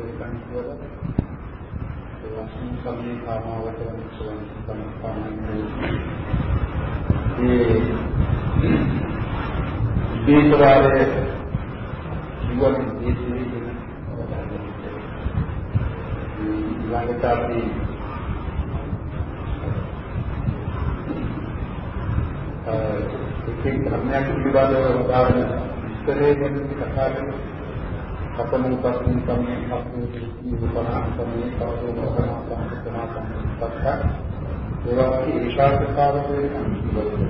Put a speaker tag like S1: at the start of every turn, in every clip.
S1: දෙකක් කියලා ඒ වශයෙන් සම්මේ කාමාවට වන්සුවන් සම්පන්නයි ඒ දීතරාවේ ජීවන දීතිරේ ළඟට අපි එකින් ධර්මයක් පිළිබඳව උදාහරණ විස්තරේ ගැන කතා කරමු. කතමු පස්මින් සම්මේ අපේ ජීවපරණ සම්මේ කවදෝ කරනා සංකතනා සංකප්පක් ඒවා කි ඒකාග්‍රතාවයෙන් අනිත්‍යයි.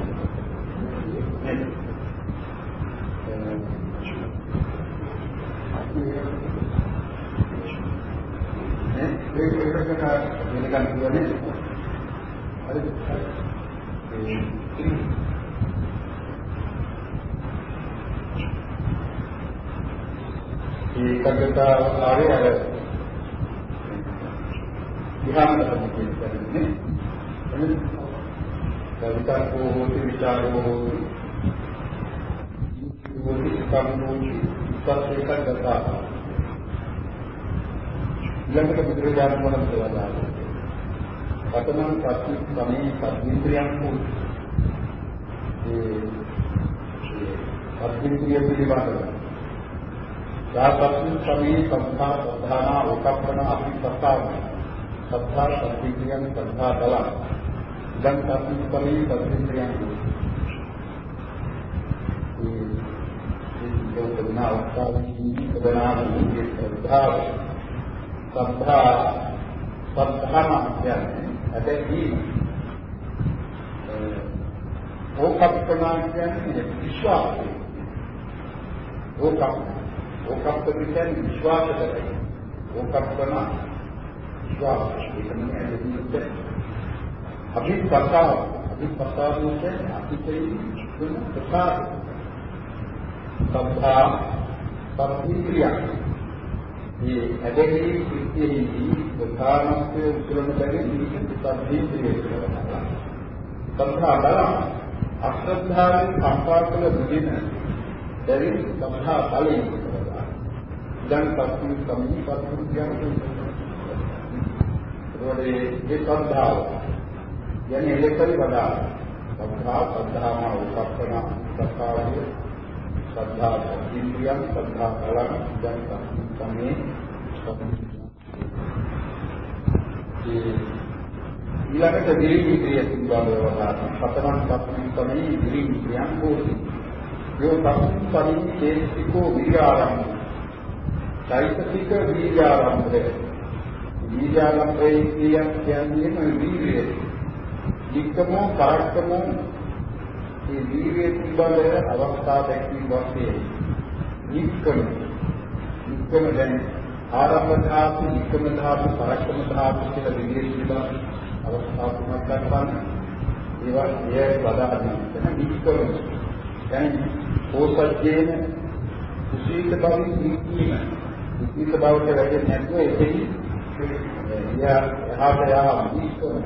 S1: ඒක එකකට වෙනකන් කියන්නේ හරිද? ඒකකට ආවේ අර ධ්‍යානතම කියන්නේ එන්නේ කවිතාකෝ හෝති විචාරෝ හෝති හෝති කම්මෝචි සත්‍යකගතා ඊළඟට බුදුරජාණන් වහන්සේ වදාළා කතමං සත්‍ය සමේ සත්‍වින්ද්‍රියං වූ ඒ සත්‍වින්ද්‍රිය පිළිබඳව සාපත්ති සමේ සම්භා ප්‍රධාන ඕකප්පන අභිපස්සාව සත්තා සත්‍වින්ද්‍රියං සම්භා බල ඉදං සත්‍ය සමේ සත්‍වින්ද්‍රියං වූ ඒ දෝතනා අවස්ථාවේ ප්‍රධාන ශ්‍රද්ධාව සද්ධා සද්ධාම කියන්නේ හැබැයි ඕකප්පනා කියන්නේ විශ්වාසය. ඕකප්ප ඕකප්ප කියන්නේ විශ්වාස කරයි. ඕකප්පනා විශ්වාස. ඒක නෙමෙයි අභිප්‍රසාර අභිප්‍රසාර කියන්නේ අතිශය දුන ප්‍රසාර. සද්ධා සත්‍ත්‍රිය මේ ඇදහිලි සිද්ධියේදී ප්‍රධානත්වය උතුරන බැරි නිවිත සම්පීතිය කියලා. සම්ප්‍රා බල අශ්‍රද්ධාවෙන් සම්පාදකල දුදින බැරි සම්ප්‍රා බලයෙන් කරනවා. දැන් පස්සේ සම්මි පස්සේ කියන්නේ රෝඩේ ඒ සද්ධාව යන්නේ එලෙකරි වඩා සද්ධා සද්ධාම උපප්පන සත්තාවය සද්ධා ඉන්ද්‍රියං සද්ධා බලං දැන් සම්මේ ඊළඟට දිරිමිත්‍රිය පිළිබඳව වදාළා. සතරන් පස්මින් තමයි දිරිමිත්‍රියන් හෝති. යෝ පස්මින් තමයි චේතිකෝ විරාරම්භ. චෛතසික විරාරම්භය. විරාරම්භය කියන්නේ වීර්යය. වික්කමෝ පරක්කමෝ මේ වීර්යය පිළිබඳව අවස්ථා දැක්වීම වශයෙන් වික්කම වික්කම දැන් ආරම්භ ධාතු, වික්කම ධාතු, පරක්කම ධාතු කියලා විදිහේ පිළිබඳ අවස්ථා තුනක් දක්වන්න. ඒවා එය බදාගෙන තන වික්කම. දැන් ඕසජ්ජේන කුසීත බවින් නික්කීම. කුසීත බවට වැඩි නැත්නම් එතෙහි එයා එහාට යාම වික්කම.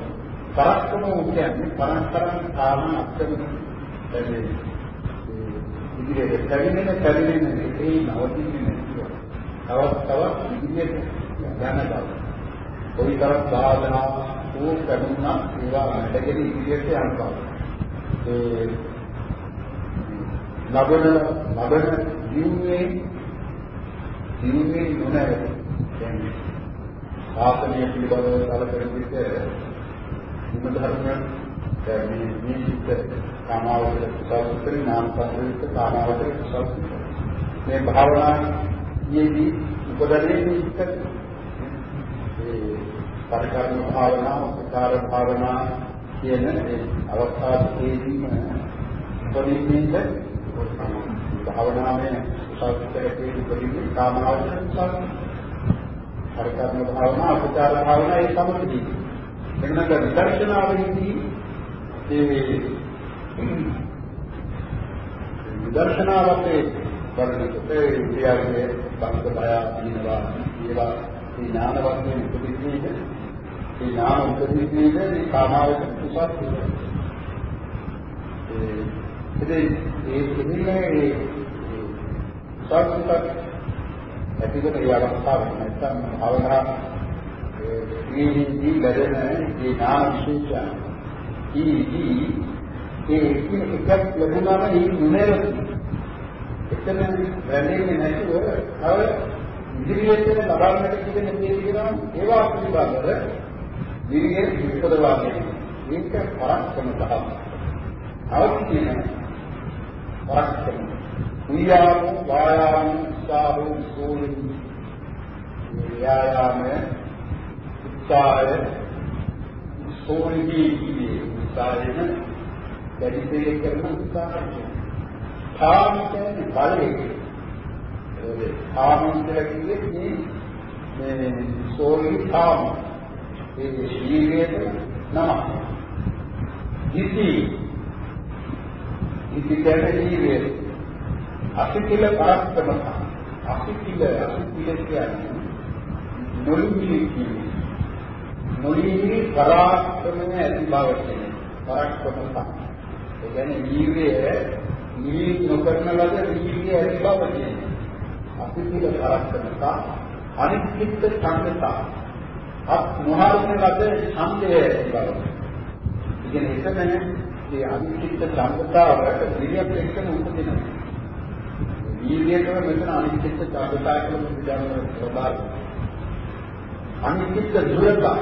S1: පරක්කම කියන්නේ පරස්පරම් කාම අක්ෂර දැනේ. ඉදිරියට පැමිණෙන පැමිණෙන ඒ නවතින්නේ නැතිව තවත් තවත් ඉදිරියට යන බව. කොයිතරම් බාධා වූ කරුණා ඒවා වැඩගෙන ඉදිරියට යන බව. ඒ ලබන ලබන ජීවයේ ජීවයේ නොනැර දැන් ආසනීය පිළිබඳව කලකර විට හිම ධර්ම මේ මේ සිත් කාමාවචර කුසල සුත්‍රේ නාම පත්‍රිත කාමාවචර කුසල මේ භාවනා යෙදී උපදන්නේ ඉස්සත් ඒ පරිකර්ම භාවනා, උපකාර භාවනා කියන ඒ අවස්ථාවේදීම උපදින්නේ භාවනාවේ සාස්ත්‍රයේ උපදින්නේ කාමාවචර කුසල පරිකර්ම භාවනා, උපකාර භාවනා ඒ සමගදී එන්නක විදර්ශනාවේදී ඒ විදර්ශනාවේ වර්ණකොට ඒ ඉන්ද්‍රියයේ සංක බය දිනවා ඒවා මේ ඥාන වශයෙන් උපදින්නේද ඒ ඥාන උපදින්නේද මේ කාමාවචර කුසත් ඒ ඉතින් ඒ ඉන්නේ ඒ සත්‍යත් ඇතිවන ඒ අවස්ථාව නැත්නම් භාවනා ඒදී ලැබෙන ඒ නාම විශේෂය ඊදී ඒ එකක් ලැබුණාම ඒ නුනේර එතන වැළෙන්නේ නැතුව තව ඉදිරියට ලබන්නට කියන දේ තියෙනවා ඒවා පිළිබඳව දිරියේ විපදවා ගැනීම. මේක පරක්කම තමයි. අවශ්‍ය පරක්කම. උයාම වායාම උත්සාහෝ සෝලි ව්‍යායාම උත්සාහය සෝලි කියන්නේ උත්සාහයෙන් දැඩිසේ කරන උත්සාහය. තාම කියන්නේ බලයේ. ඒ තාම කියන්නේ මේ සෝලි තාම ඒ ශීලයට නම. ඉති ඉති කියන්නේ ශීලය. අසිතිල පරක්කම අසිතිල අසිතිල කියන්නේ නොලිමි කියන්නේ. නොලිමි පරාක්‍රමයේ ඇති බව කියන්නේ. පරක්කම ඒ කියන්නේ ජීවය නිවි නොකරන ලද ජීවිතයේ ඇති බව කියන්නේ. අසිතිල පරක්කමතා අනිත්‍ය සංකතා අත් නොහරින ලද ඡන්දය බව. ඉතින් එතන මේ අනිත්‍ය සංකතාවට විරියක් එක්කම උපදිනවා. වීර්යයටම මෙතන අනිත්‍ය සංකතාව කියලා විචාරන ස්වභාවය. අනිත්‍ය දුරතා.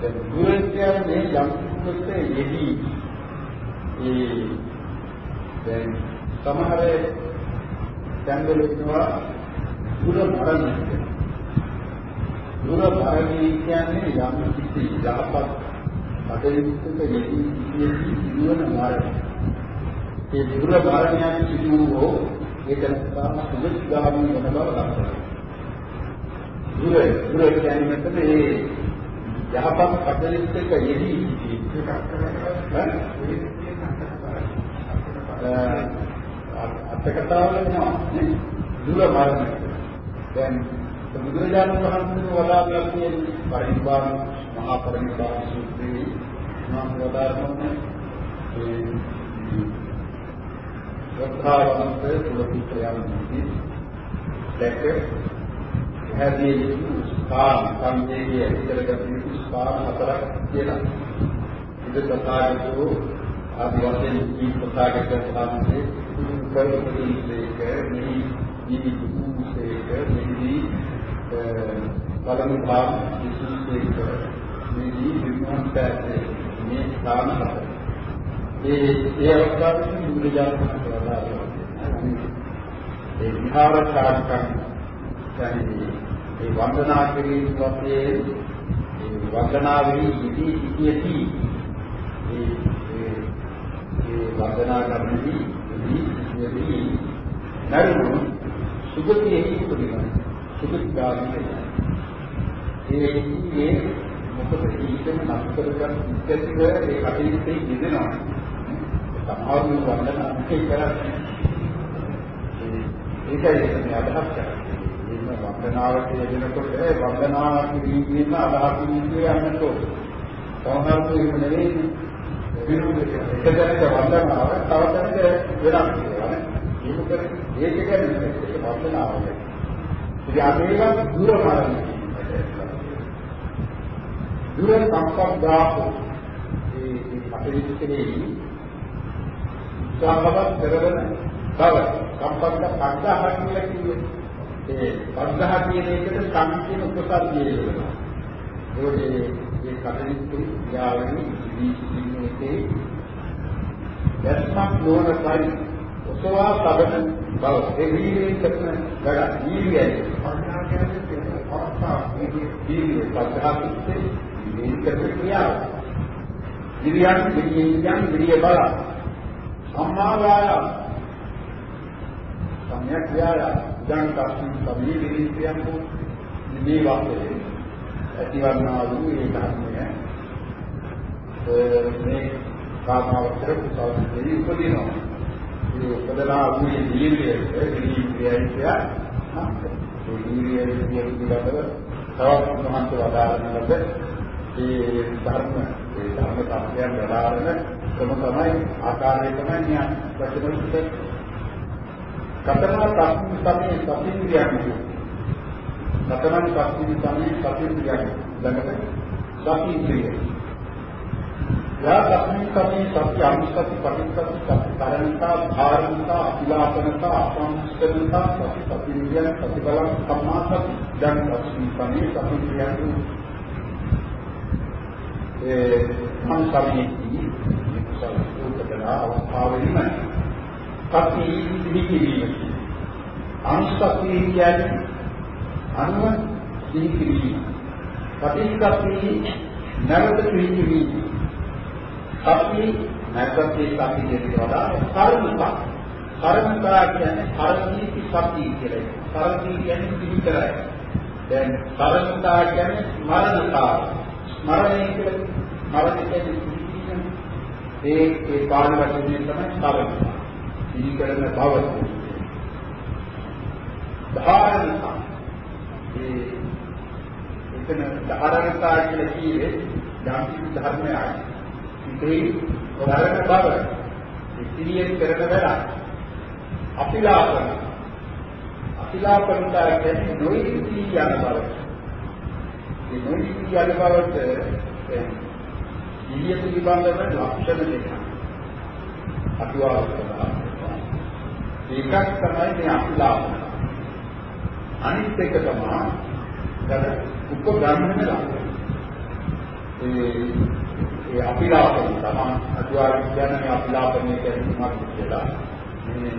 S1: දැන් දුර කියන්නේ යම් කුසෙ යෙදී ඒ දැන් සමහර දැන්වල ඉන්නවා දුර මරණය දුර භාගී කියන්නේ යම් කිසි යහපත් කටයුත්තක යෙදී සිටින සිදුවන මාර්ගය. ඒ දුර භාගණයක් සිදුවෝ ඒක තමයි සුදුසුගාමී වෙන බව ලක්ෂණය. දුර දුර කියන්නේ මෙතන ඒ යහපත් කටයුත්තක යෙදී සිටින අත්කතාවල නෝ දුර මාර්ගය. දැන් බුදුරජාණන් වහන්සේ වදාළා කියන පරිනිබ්බාන මහා පරිනිබ්බාන සූත්‍රයේ නම් වදාරන්නේ ඒ වත්‍රාවන්තේ කුලපුත්‍රයන්ගේ දැක හැදී ස්ථාන සම්දේගේ ඇතිකරගත් ස්ථාන හතරක් කියලා. ඉද තථාගතෝ ආදි වශයෙන් මේ තථාගතයන් වහන්සේ උපරිමදීසේක මෙහි ජීවිතුසේක මෙහි පළමු භාග විශේෂයෙන්ක මේ විමුක්ත පැත්තේ මේ ස්ථාන හතර. ඒ ඒ අවස්ථාවේදී බුදුරජාණන් වහන්සේ වදාළා ඒ විහාර කාර්කම් කියන්නේ ඒ වන්දනා කිරීම වශයෙන් ඒ වන්දනාවේ ඉති ඉතියති ඒ ඒ වන්දනා කරන්නේ ඉති ඉතියති නරුණු සුගතියෙහි උපදිනවා සුදුගාමී ඒ ඉන්නේ මොකද ඊටම නතර කරගන්න ඉස්සෙල්ල ඒ කටයුත්තේ යෙදෙනවා. සමහරවල් වන්දන අන්තිේ කරන්නේ ඒකයි මේ අදහස් කරන්නේ. මේ වන්දනාවට යෙදෙනකොට වන්දනාවක් කිරීමේම අදහස් කියන්නේ යන්නතෝ සමහරවල් එහෙම නෙවෙයි. විරුද්ධ එකදැනක වන්දනාව තව තැනක වෙනස් වෙනවා නේ. ඒක කියන්නේ ඒක වන්දනාවක් ඉතින් අපි මේක දුර මාර්ගය. දුර සම්පදාපෝ ඒ කටයුත්තේදී උත්සාහවත් කරන බව. සම්පන්න පද්දාහ කියලා කිව්වේ. ඒ පද්දාහ කියන එකට සංකීර්ණ උපසර්ගය වෙනවා. ඒකේ මේ කටයුතු යාවනි ඉදිරියේ දැස්මක් නොවන පරිදි ඔසවා සබන බව ඒ වීර්යයෙන් කරන වැඩ වීර්යයයි පරිණාම කියන්නේ අවස්ථා මේ වීර්යය පද්ධතියේ වීර්ය කරන ක්‍රියාව. විරියන් විරියන් විරිය බල. සම්මා වායාම සම්‍යක් ක්‍රියාව දැන් කස්මින් සම්මී විරියන් කෝ මේ වාක්‍යයේ ඇතිවන්නා වූ ඒ ධර්මය. මේ කාමාවතර කුසල දෙවි උපදිනවා. මේ උපදනා වූ දීර්ඝය දීර්ඝයයි කිය ඒ දීර්ඝය පිළිබඳව තවත් මහන්ත වදාරන ලද ඒ ධර්ම ඒ ධර්ම සත්‍යයන් වදාරන ක්‍රම තමයි ආකාරය තමයි න්‍යාය වචන උත්තර කතරනා තස්මින් සමේ සතින්ද්‍රියන් සතරන් සත්‍යින් තමයි සතින් කියන්නේ ළඟට සති ඉන්ද්‍රිය. යා සත්‍යින් තමයි සත්‍ය අනුසති පටිච්චසති සත්‍ය කරණතා ධාරණතා අතිලාපනතා අසංස්කරණතා සති සති ඉන්ද්‍රියන් සති බලං සම්මාසති දැන් සත්‍යින් තමයි සති ඉන්ද්‍රියන් ඒ මන් සමියේදී කුසල උපදන අවස්ථාවෙම සති ඉදිරිවීම අනුසති කියන්නේ අනුව ඉදිරිවීම පටිච්චසමුප්පාදේ නැවත පිළිගනි. අපි නැවත ඒ සත්‍ය කියන වඩා කර්මතා. කර්මතා කියන්නේ කර්මීති සත්‍ය කියලා. කර්මී කියන්නේ පිළිතරයි. දැන් කර්මතා කියන්නේ මරණතා. මරණය කියලා මරණය කියන්නේ ඒ ඒ පාළි වචනේ තමයි කර්මතා. පිළිකරන බව. ධාරණතා. ඒ එතන ධාරණතා කියලා කියේ යම් කිසි ධර්මයක් ඉතිරි ධර්ම බව ඉතිරියෙන් කරන වැඩ අපිලාපන අපිලාපනතා කියන්නේ නොයිති යන බව මේ නොයිති යන බවට ඉරිය පිළිබඳව ලක්ෂණ දෙකක් අටුවාවකට ඒකක් තමයි මේ අපිලාපන අනිත් එක තමයි උපග්‍රහණය ලක්ෂණ. ඒ ඒ අපිලාපන තමයි අතුවාර කියන්නේ අපිලාපනය කියන්නේ මොකක්ද කියලා. මේ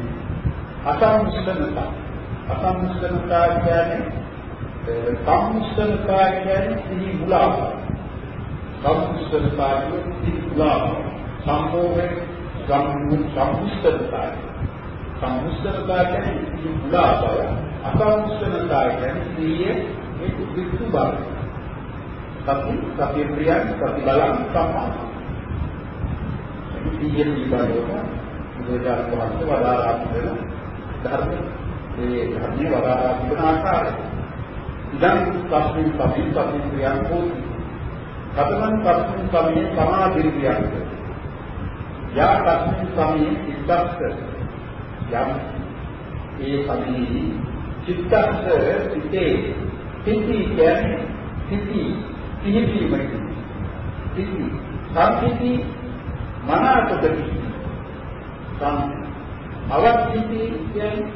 S1: අසංස්කෘතතා. අසංස්කෘතතා කියන්නේ සම්ස්කෘතතා කියන්නේ සිහි මුලාව. සම්ස්කෘතතා කියන්නේ සිහි මුලාව. සම්මෝහය සම්ස්කෘතතා. සම්ස්කෘතතා කියන්නේ සිහි මුලාව. අසංස්කෘතතා කියන්නේ සිහියේ ඒක විසු බව. සති සති ප්‍රියන් සති බලං සම්මා. මේ සියය පිළිබඳව බුදුරජාණන් වහන්සේ වදාරා තිබෙන ධර්ම මේ ධර්මයේ වදාරා තිබෙන ආකාරය. ඉදන් තස්මින් සති සති ප්‍රියන් හෝති. කතමන් තස්මින් සමයේ සමාධි ප්‍රියන්. යා තස්මින් සමයේ ඉද්දස්ස යම් ඒ සමයේ චිත්තස්ස සිතේ සිටි කියන්නේ සිටි පිහිටීමයි. සිටි සම්පිති මනාකොට සිටි. සම් අවස්ථිති කියන්නේ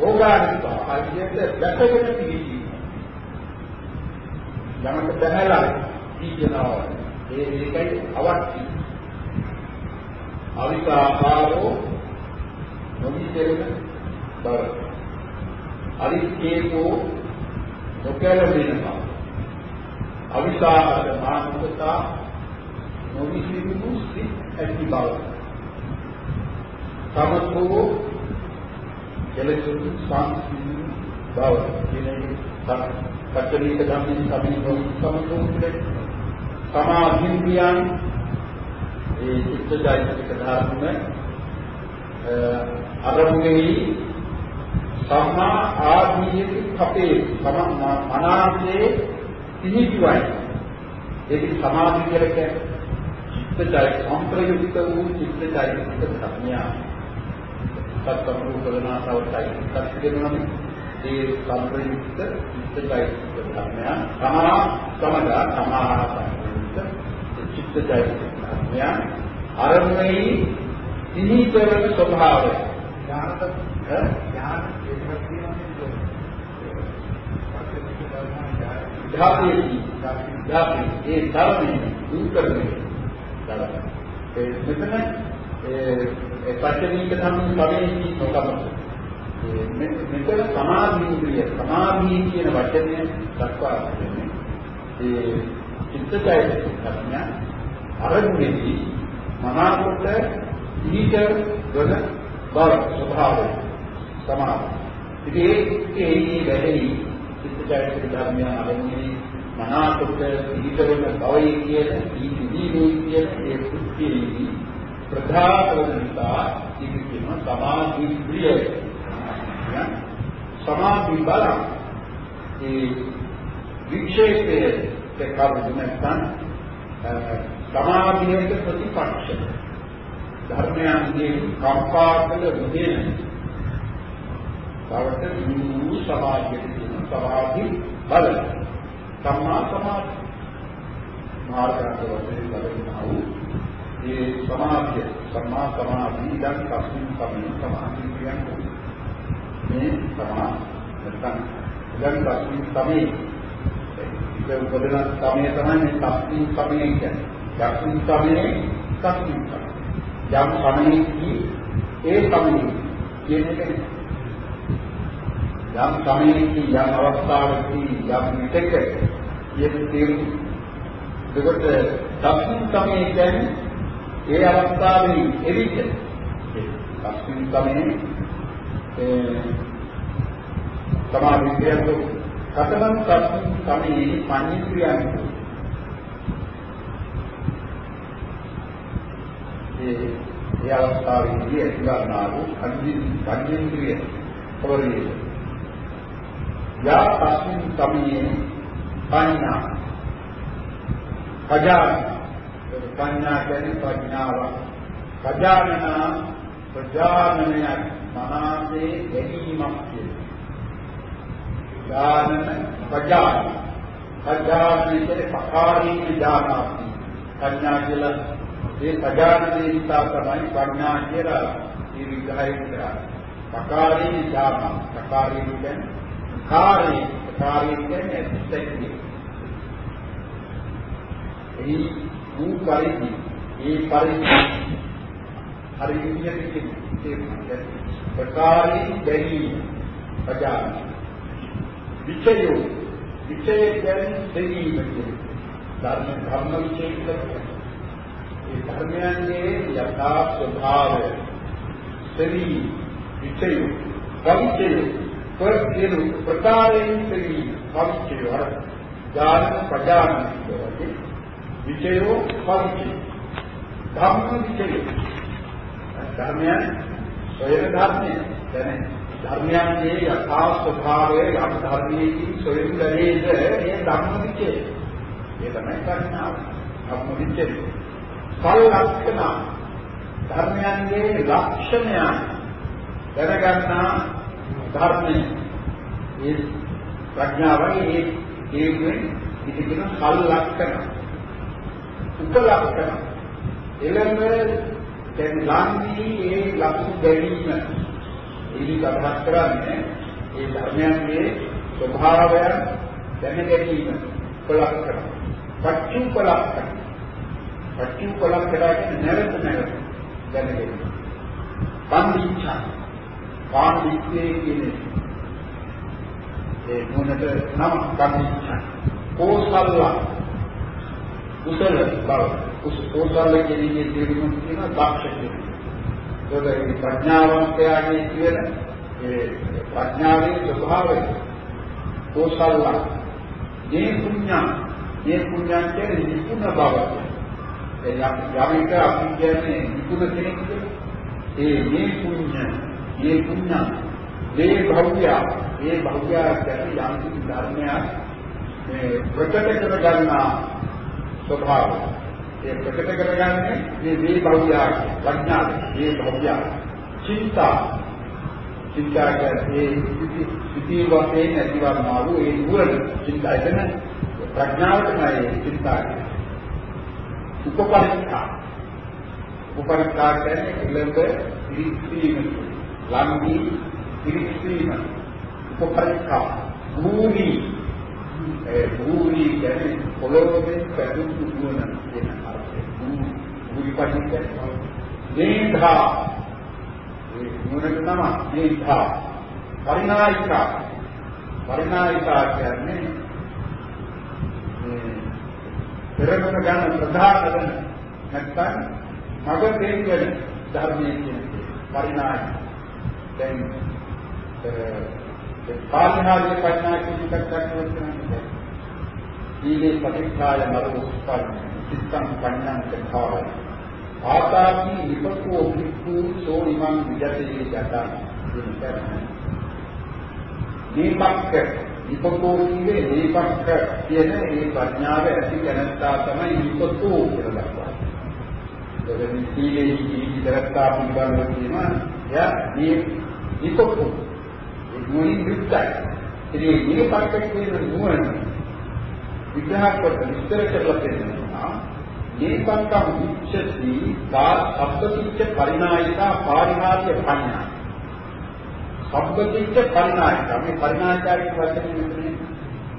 S1: ඕගානික ආයතනයේ දැකගෙන පිහිටීම. යමක බහැලා දීජනවා. ඒ ඒකයි අවස්ථි. අවිකාකාරෝ නොවිදෙරෙන බව. අරිච්ඡේකෝ නොකැලවෙනවා. අවිසාරද මානසිකතා නොවිසිරුණු සිත් ඇති බව. සමතෝ කෙලෙසුන් සංසිඳු බව කියන්නේ පච්චලීක ධම්මින් සමිනෝ සමතෝ කියන්නේ සමාධින්දියන් ඒ චිත්තජාතික ධර්ම අරමුණෙහි සම්මා ආදීයති කපේ සම අනාදී පිහිටුවයි. ඒක සමාධි කියලා කියන්නේ චිත්තචෛත සම්ප්‍රයුක්ත වූ චිත්තචෛතසික ධර්මයා සත්සම්පූර්ණතාවයි සත්‍යගෙනම ඒ සම්ප්‍රයුක්ත චිත්තචෛතසික ධර්මයා සමා සමග සමා සම්ප්‍රයුක්ත චිත්තචෛතසික ධර්මයා අරමුණේ සිහිකරන ස්වභාවය ඥානත ඥාන ධාතේදී ධාතේ ඒ ධර්මයේ දුරු කරන්නේ. ඒ මෙතන ඒ පච්චවීක ධර්ම සමයේදී නොකමත. මෙතන සමාධිය සමාධිය කියන වචනය දක්වා තිබෙන්නේ ඒ චිත්තචෛතසික ධර්ම අරමුණේදී මනාකොට ඊට ගොඩ බව ස්වභාවය සමාධි. ඉතින් ඒ ඒ වැඩේ චිත්තචෛතසික ධර්මයන් අරමුණේ මනාකොට පිළිතරන බවයි කියන දීපිදීනේ කියන ඒ කුක්කේදී ප්‍රධාන නිසා ඉති කියන සමාධි ප්‍රිය සමාධි බල ඒ වික්ෂේපයේ තකබුන නැත්නම් සමාධියට ප්‍රතිපක්ෂ ධර්මයන්ගේ කම්පා කළ මුදේ බවට නිමු සමාධියට කියන සමාධි බල. සම්මා සමාධි. මාර්ගාංග වශයෙන් ලැබෙනා වූ ඒ සමාධිය සම්මා සමාධි ඉදන් කස්මින් සමින් සමාධි කියන්නේ. මේ සමා නැත්නම් ඉදන් කස්මින් සමින් ඒ උපදන සමය තමයි මේ කස්මින් සමින් කියන්නේ. යක්මින් සමිනේ කස්මින් සමින් යම් සමයේදී ඒ සමිනේ කියන එක යම් සමයේදී යම් අවස්ථාවකදී යම් විටක යෙද තේරුම් එතකොට තස්මින් සමයේ කියන්නේ ඒ අවස්ථාවේ එවිට. තස්මින් සමයේ ඒ සමාධි කියනකොට කතනම් තස්මින් සමයේ පඤ්ඤික්‍රියන් ඒ ඒ අවස්ථාවේදී ඇතිවන්නා වූ පඤ්ඤික්‍රිය පරිදි යා තස්මින් සමයේ පඤ්ඤා. පජාන. පඤ්ඤා කියන්නේ ප්‍රඥාව. පජානනා ප්‍රජානනය මනසේ ගැනීමක් කියන්නේ ඥාන පජාන. පජාන කියන්නේ පකාරීන ඥානාති පඤ්ඤා කියලා ඒ පජානනේ නිසා තමයි ප්‍රඥා කියලා ඒ විග්‍රහය කරන්නේ පකාරීන ඥාන පකාරීන කියන්නේ කාර්ය කාර්ය කියන්නේ ඇත්තටම එහි වූ පරිදි ඒ පරිදි හරි විදියට කියන්නේ ප්‍රකාරී දැනීම පජාන විචය විචය කියන්නේ දැනීම ධර්ම ධර්ම විචය කියන්නේ ඒ ධර්මයන්ගේ යථා ස්වභාවය සරි විචය පවිචය ප්‍රතිරු ප්‍රකාරයෙන් සරි පවිචය අර ඥාන පජාන කියන්නේ විචයෝ පරිචය ධම්ම විචය ධර්මයන් සොයන ධර්මය දැන ධර්මයන්ගේ යථා ස්වභාවය යම් ධර්මයකින් සොයන දරේද ඒ ධම්ම විචය ඒ තමයි ප්‍රඥාව ධම්ම විචය සල්ලක්ෂණ ධර්මයන්ගේ ලක්ෂණයන් දැනගන්නා ධර්මය. ඒ ප්‍රඥාවයි ඒ ඒකෙන් ඉතිගෙන සල්ලක්ෂණ උපලක්ෂණ එළඹ දැන් ලංදී ඒ ලක්ෂ ගැනීම ඉලි කතා කරන්නේ ඒ ධර්මයන්ගේ ස්වභාවයන් දැන ගැනීම. උපලක්ෂණ පච්චුපලක්ෂණ පච්චුපලක්ෂණ කියන්නේ නැවත නැවත දැන ගැනීම පන්දිච්ඡා පාණ්ඩිත්‍යයේ කියන්නේ ඒ මොනට නම? පන්දිච්ඡා කෝසල්ලා. කුසල බව. කුසල කියන්නේ තේරුම කියන දක්ෂ කියන. ඒක ප්‍රඥාවන්තයාගේ කියන ඒ ප්‍රඥාවේ ස්වභාවය. කුසල මේ පුඤ්ඤා. මේ පුඤ්ඤා කියන්නේ නිපුණ බව. ඒ යමික අපි කියන්නේ නිපුණ කෙනෙක් ඒ මේ පුඤ්ඤ මේ පුඤ්ඤා මේ භෞතිය මේ භෞතිය කියන්නේ යම් ධර්මයක් මේ ප්‍රකට කර ගන්නා ස්වභාවය. ඒ ප්‍රකට කරගන්නේ මේ මේ භෞතික ප්‍රඥාව, මේ භෞතික චින්තා. චින්තා කියන්නේ සිටි වශයෙන් ඇතිවන්නා වූ ඒ නුවණ චින්තා එතන ප්‍රඥාවටමයි චින්තා කියන්නේ. උපපරික්ඛා. උපපරික්ඛා කියන්නේ එළඹ ඉරික්ෂීම, ලම්බි ඉරික්ෂීම. උපපරික්ඛා. භූමි ඒ භූමි කියන්නේ පොළොවේ පැදුණු නුවණ කියන අර්ථය. භූමි පදින්න නේධා ඒ නුවණ නම නේධා පරිණායිකා පරිණායිකා කියන්නේ මේ පෙරමන ගන්න ප්‍රධාන කරන නැත්නම් මග දෙන්නේ ධර්මයේ කියන්නේ පරිණාය දැන් ඒ පාඨනාදී ප්‍රඥා කියන එකක් ගන්නවද සීලේ ප්‍රතික්ෂාය මරෝස්පන් චිත්තං පඤ්ඤං චතාවය ආතාපි විපකෝ භික්ඛු සෝ ඉමං විජතේ ජතං දීපක්ක විපකෝ කියන්නේ දීපක්ක කියන මේ ප්‍රඥාව ඇති දැනත්තා තමයි විපකෝ කියලා දක්වන්නේ. එතන සීලේ ඉදිරත්තා පිළිබඳව කියනවා යා මේ විපකෝ ඒ මොනින් යුක්තයි ඉතින් මේ පක්ක කියන නුවණ විග්‍රහ කොට විස්තර කරලා පෙන්නනවා මේ පක්කම් විච්ඡති තා සබ්බතිච්ච පරිණායිකා පාරිහාර්ය පඤ්ඤා සබ්බතිච්ච පරිණායිකා මේ පරිණායිකා කියන වචනේ මෙතන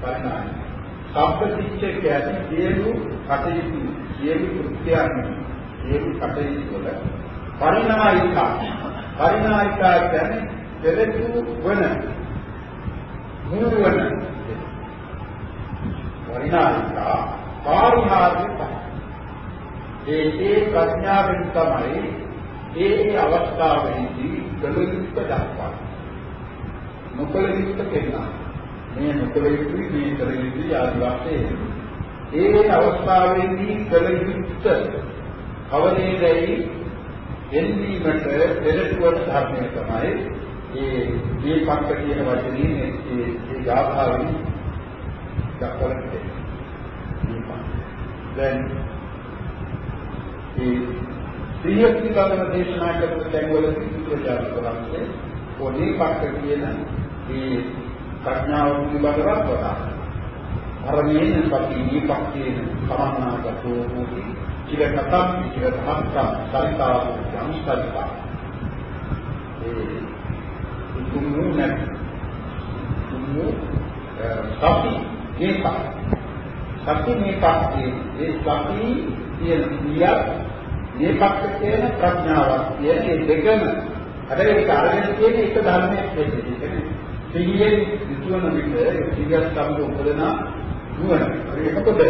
S1: පරිණායික සබ්බතිච්ච කියන්නේ සියලු කටයුතු සියලු කෘත්‍යයන් සියලු කටයුතු වල පරිණායිකා. පරිණායිකා කියන්නේ පෙරතු වන මුරුවන පරිණායිකා පාරිහාර්ය ඒ ඒ ප්‍රඥාවෙන් තමයි ඒ ඒ අවස්ථාවෙදී ගලුත් දක්වන්නේ. නොකල යුක්ත කෙනා. මේ නොකල යුතුයි මේ කල යුතුයි ආදි වශයෙන් ඒ අවස්ථාවේදී කල යුක්ත කවදේදයි එන්වීමට පෙරටුවන ධර්මය තමයි ඒ දීපංක කියන වචනේ ඒ ඒ ගාථාවෙන් දක්වලා තියෙනවා. දැන් ඒ සිහිය පිළිබඳව දේශනා කරන තැන්වලදී බුදුරජාණන් වහන්සේ ඔනේ පක්ක කියන ඒ ප්‍රඥාව පිළිබඳව වදා. අරමේන සති දීපක්කේන සමන්නාගතෝ වූති චිරකතම් චිරධම්කම් සරිතා යම්සරිතා. ඒ තුන්ු නැති. තුන්ු සති මේක සති මේකක් ඒ සති කියන නියක් මේකක් කියන ප්‍රඥාවක් කියන මේ දෙකම. හැබැයි ඒක අරගෙන තියෙන එක ධර්මයක් වෙන්නේ. සිහියෙන් විතුවන විට සිහිය සම්බ උපදන නුවණ. ඒක පොද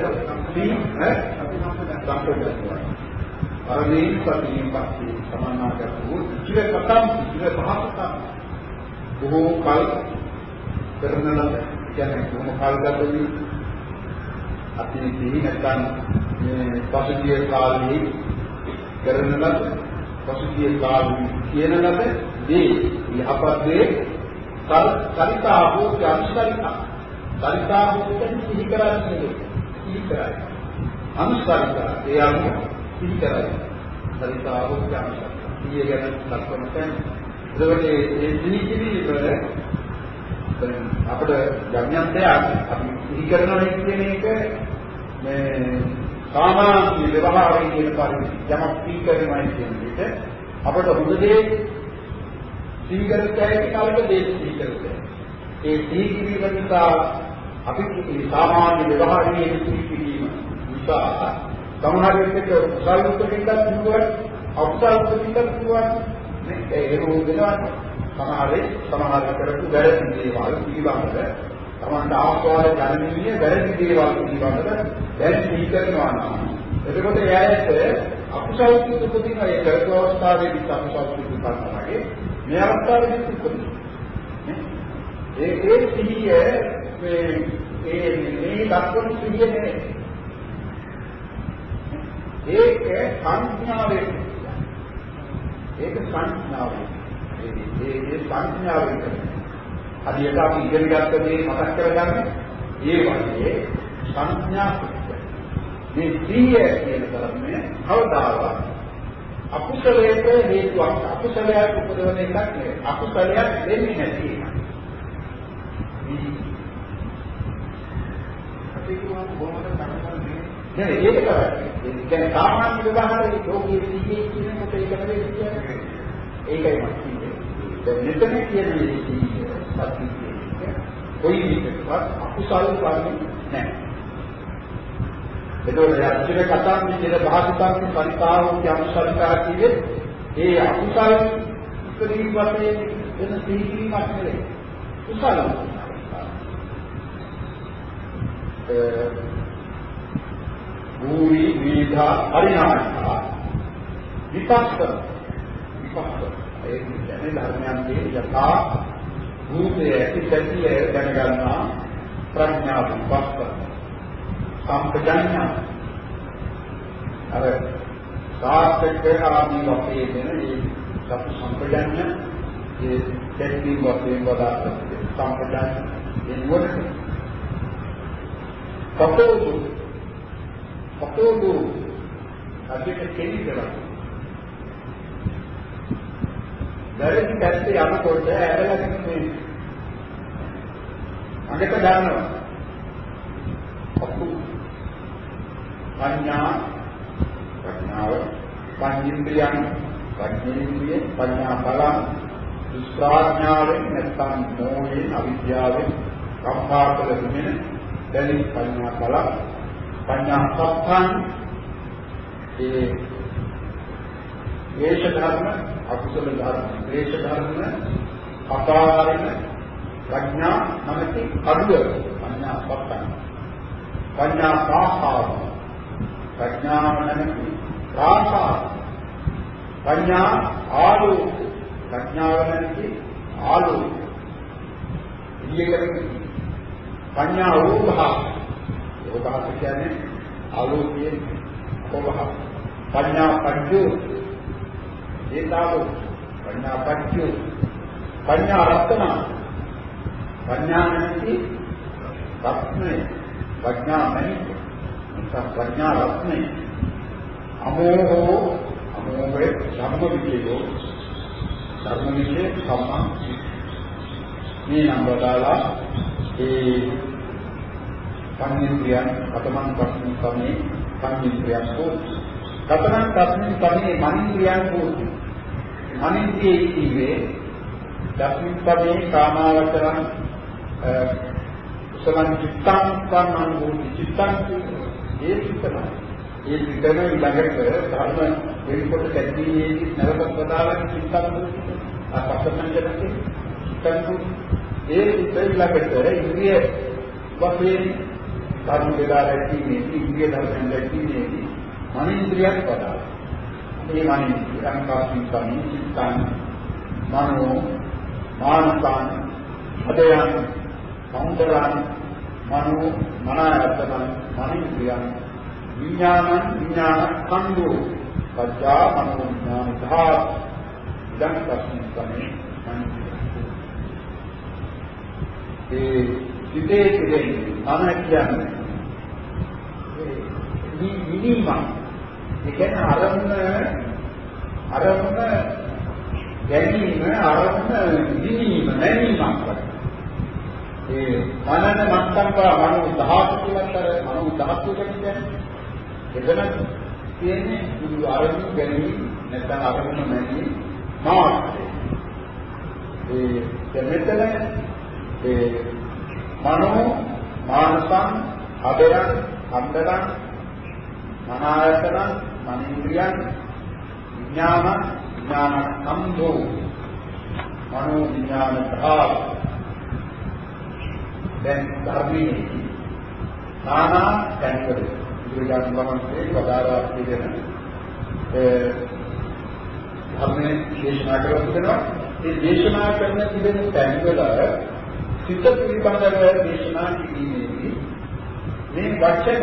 S1: සිහි ඈ සම්පූර්ණ අරමේ සතියෙන් පස්සේ සමානාගත වූ ඉතිර කතම් ඉතිර පහකටම් බොහෝ කල් කරන ලද කියන්නේ බොහෝ කල් ගතවි අපි සිහි නැත්නම් මේ පසුගිය කාලේ කරන ලද පසුගිය කාලේ කියන ලද දේ යහපත් දේ සරිතා හෝ අනුසරිතා සරිතා හෝ කියන්නේ සිහි කරන්නේ සිහි කරයි. අනුසරිතා ඒ අනුව සිහි කරයි. සරිතා හෝ අනුසරිතා සිහිය ගැන ලක්වන තැන. ඒකට ඒ සිහි කිරීම දැන් අපිට යම් යම් දෙයක් අපි සිහි කරනවා කියන එක මේ සාමාන්‍ය ව්‍යවහාරයේ කියන පරිදි යමක් සිහි කරනවා කියන විදිහට අපිට හොඳ දේ සීකරතයි කාලෙක දේශ සීකරතයි. ඒ සීකිරීම නිසා අපි සාමාන්‍ය ව්‍යවහාරයේ සීකිරීම නිසා සමහර විට කුසල උපදින්නත් පුළුවන් අකුසල උපදින්නත් පුළුවන්. නේ ඒක උදේනවා සමහරේ සමහර කරපු වැරදි දේවල් පිළිබඳව තමන්ට ආස්වාද ජනනීය වැරදි දේවල් පිළිබඳව දැන් සීකරනවා නම්. එතකොට එයාට අකුසල උපදින ඒ කරපු අවස්ථාවේදී අකුසල උපදින කරනවාගේ මේ අවස්ථාවේදී උපදින. ඒ ඒ සිහිය මේ ඒ මේ දක්වන සිහිය නෙමෙයි. ඒක සංඥාවේ ඒක සංඥාවේ ඒ ඒ ඒ සංඥාවේ හරියට අපි ඉගෙන ගත්ත දේ මතක් කරගන්න. ඒ වගේ සංඥා මේ සිහිය කියන තරමේ කවදාවත් අකුසලයට හේතුවක් අකුසලයක් උපදවන එකක් නෙවෙයි. අකුසලයක් වෙන්නේ නැති එකක්. නෑ ඒක තමයි. කියන්නේ සාමාන්‍ය විවහාරයේ ලෝකයේ සිහියේ කියන කොට ඒක නෙවෙයි කියන්නේ. ඒකයි මම කියන්නේ. දැන් මෙතන කියන මේ සිහිය සත්‍ය කියන්නේ කොයි විදිහකවත් අකුසල කරන්නේ නැහැ එතකොට අච්චර කතා විදිහට භාෂිතාන්ති පරිතාව යම්සරිතා කියේ ඒ අකුසල ඉදිරි වශයෙන් වෙන සීකීමක් නෙවෙයි. කුසල. භූමි විධා පරිණාමතා විපස්සන විපස්සන ඒ කියන්නේ ධර්මයන්ගේ යථා භූතය ඇති සත්‍යය දැනගන්නා ප්‍රඥා විපස්සන සම්පජඤ්ඤා. අර සාර්ථක ආදී වශයෙන් දෙන මේ සතු සම්පජඤ්ඤ ඒ දෙවි වශයෙන් වදාළ සම්පජඤ්ඤ එන්වලට කපෝදු කපෝදු අධික කෙලි කරා දැරින් පැත්තේ යනකොට ඇදලා මේ අඟට ගන්නවා. අපු පඤ්ඤා ප්‍රඥාව පඤ්ඤේන්ද්‍රයන් පඤ්ඤේන්ද්‍රිය පඤ්ඤා බලං දුෂ්ප්‍රඥාවෙන් නැත්නම් මෝහයෙන් අවිද්‍යාවෙන් කම්පාකල වෙන දැනි පඤ්ඤා බලං පඤ්ඤා සත්‍යං ඒ ක්ලේශ ධර්ම අකුසල ධර්ම ක්ලේශ ධර්ම අපාරින ප්‍රඥා නැමැති අඩුව ප්‍රඥා සත්‍යං ප්‍රඥා පාසාව ප්‍රඥාව නැමැති පාසාව ප්‍රඥා ආලෝක ප්‍රඥාව නැමැති ආලෝක ඉලියකට ප්‍රඥා ඕභහ ඕභහ කියන්නේ ආලෝකයේ ඕභහ ප්‍රඥා පඤ්චෝ ඒතාවෝ. ප්‍රඥා පඤ්චෝ ප්‍රඥා රත්න. ප්‍රඥා නැති රත්නේ ප්‍රඥා නැති ප්‍රඥා රත්නේ අමෝහෝ අමෝහේ ධර්ම විචේකෝ ධර්ම විචේ සම්මා මේ නම් වදාලා ඒ පඤ්ඤේන්ද්‍රයන් අතමන් පස්මින් සමේ පඤ්ඤේන්ද්‍රයන් හෝ කතනං තස්මින් සමේ මනින්ද්‍රයන් හෝ මනින්ද්‍රයේ ඉවේ දස්මින් සමේ කාමාවචරං කුසලං චිත්තං කම්මං හෝති. චිත්තං ඒ චිත්තමයි ඒ චිත්තම ළඟට ධර්ම වෙනකොට දැක්වීමේදී නරක ප්‍රදාන චිත්තං අපස්සංජනකේ චිත්තං ඒ චිත්තය ළඟට ඉන්ද්‍රිය වශයෙන් ධර්ම බෙදා දැක්වීමේදී ඉන්ද්‍රිය ධර්මයන් දැක්වීමේදී මනින්ද්‍රියක් පදාන මේ මනින්ද්‍රිය අංකාසින් සමී චිත්තං මනෝ මානසං හදයන් සෞන්දරයන් මනෝ මනායතන මනින්ද්‍රියන් විඥානං විඥාන සංගෝ සත්‍යා මනෝ විඥාන ධා ඉදං තස්මින් සමේ ඒ සිතේ කෙරෙහි මන කියන්නේ ඒ නිවීම ඒ කියන්නේ අරමුණ අරමුණ ගැනීම අරමුණ නිවීම නැනීමක් කරනවා ඒ මනන මත්තම් පා මනෝ ධාතු කියලත් අර මනෝ ධාතු කියන්නේ එතන තියෙන්නේ බුදු අරමුණු ගැනීම නැත්නම් අරමුණු නැති මාත්‍රය. ඒ දෙමෙතන ඒ මනෝ මානසං අබරං අන්දරං මනායතන මනින්ද්‍රියං විඥාන විඥාන සම්භෝ මනෝ විඥාන ධාතු දැන් ධර්මයේ නානා තැන්වල බුදුරජාණන් වහන්සේ වදාරා පිළිගෙන ඒ ධර්මයේ දේශනා කරලා තිබෙනවා ඒ දේශනා කරන තිබෙන තැන්වල සිත පිළිබඳව දේශනා කිරීමේදී මේ වචන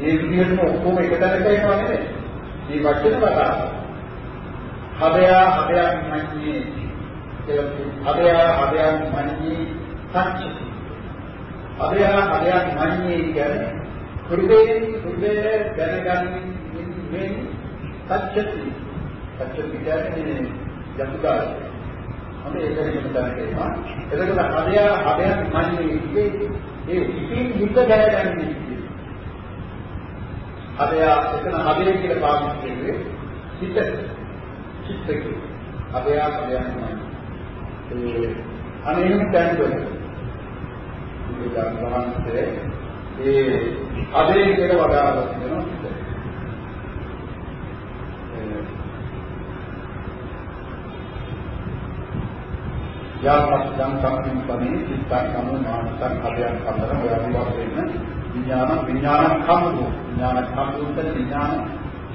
S1: ඒ විදිහටම ඔක්කොම එක තැනක එනවා නෙවෙයි. මේ වචන වදා හදයා හදයන් මන්නේ අදයා අදයන් මන්නේ සත්‍ය. අදයා අදයන් මන්නේ කියන්නේ හෘදයෙන් හෘදය දැනගන්නේ සත්‍යති. සත්‍ය කියන්නේ යතුදාය. අපි ඒක දෙන්න දැනගන්නවා. එතකොට අදයා අදයන් මන්නේ ඒ ඉතින් හිත දැනගන්නේ. අදයා එතන අදේ කියලා පාවිච්චි කරන්නේ හිත චිත්තක. අදයා අදයන් මන්නේ ඒ අනේම තැන්වල බුදුන් වහන්සේ ඒ අදේ කියලා වදාළා කියනවා යාපස්සං සම්පින් පනේ චිත්තං කමු මානසං අධ්‍යයන් කම්බර ඔයාලි වශයෙන් විඥාන විඥාන කම්බු විඥාන කම්බුත් විඥාන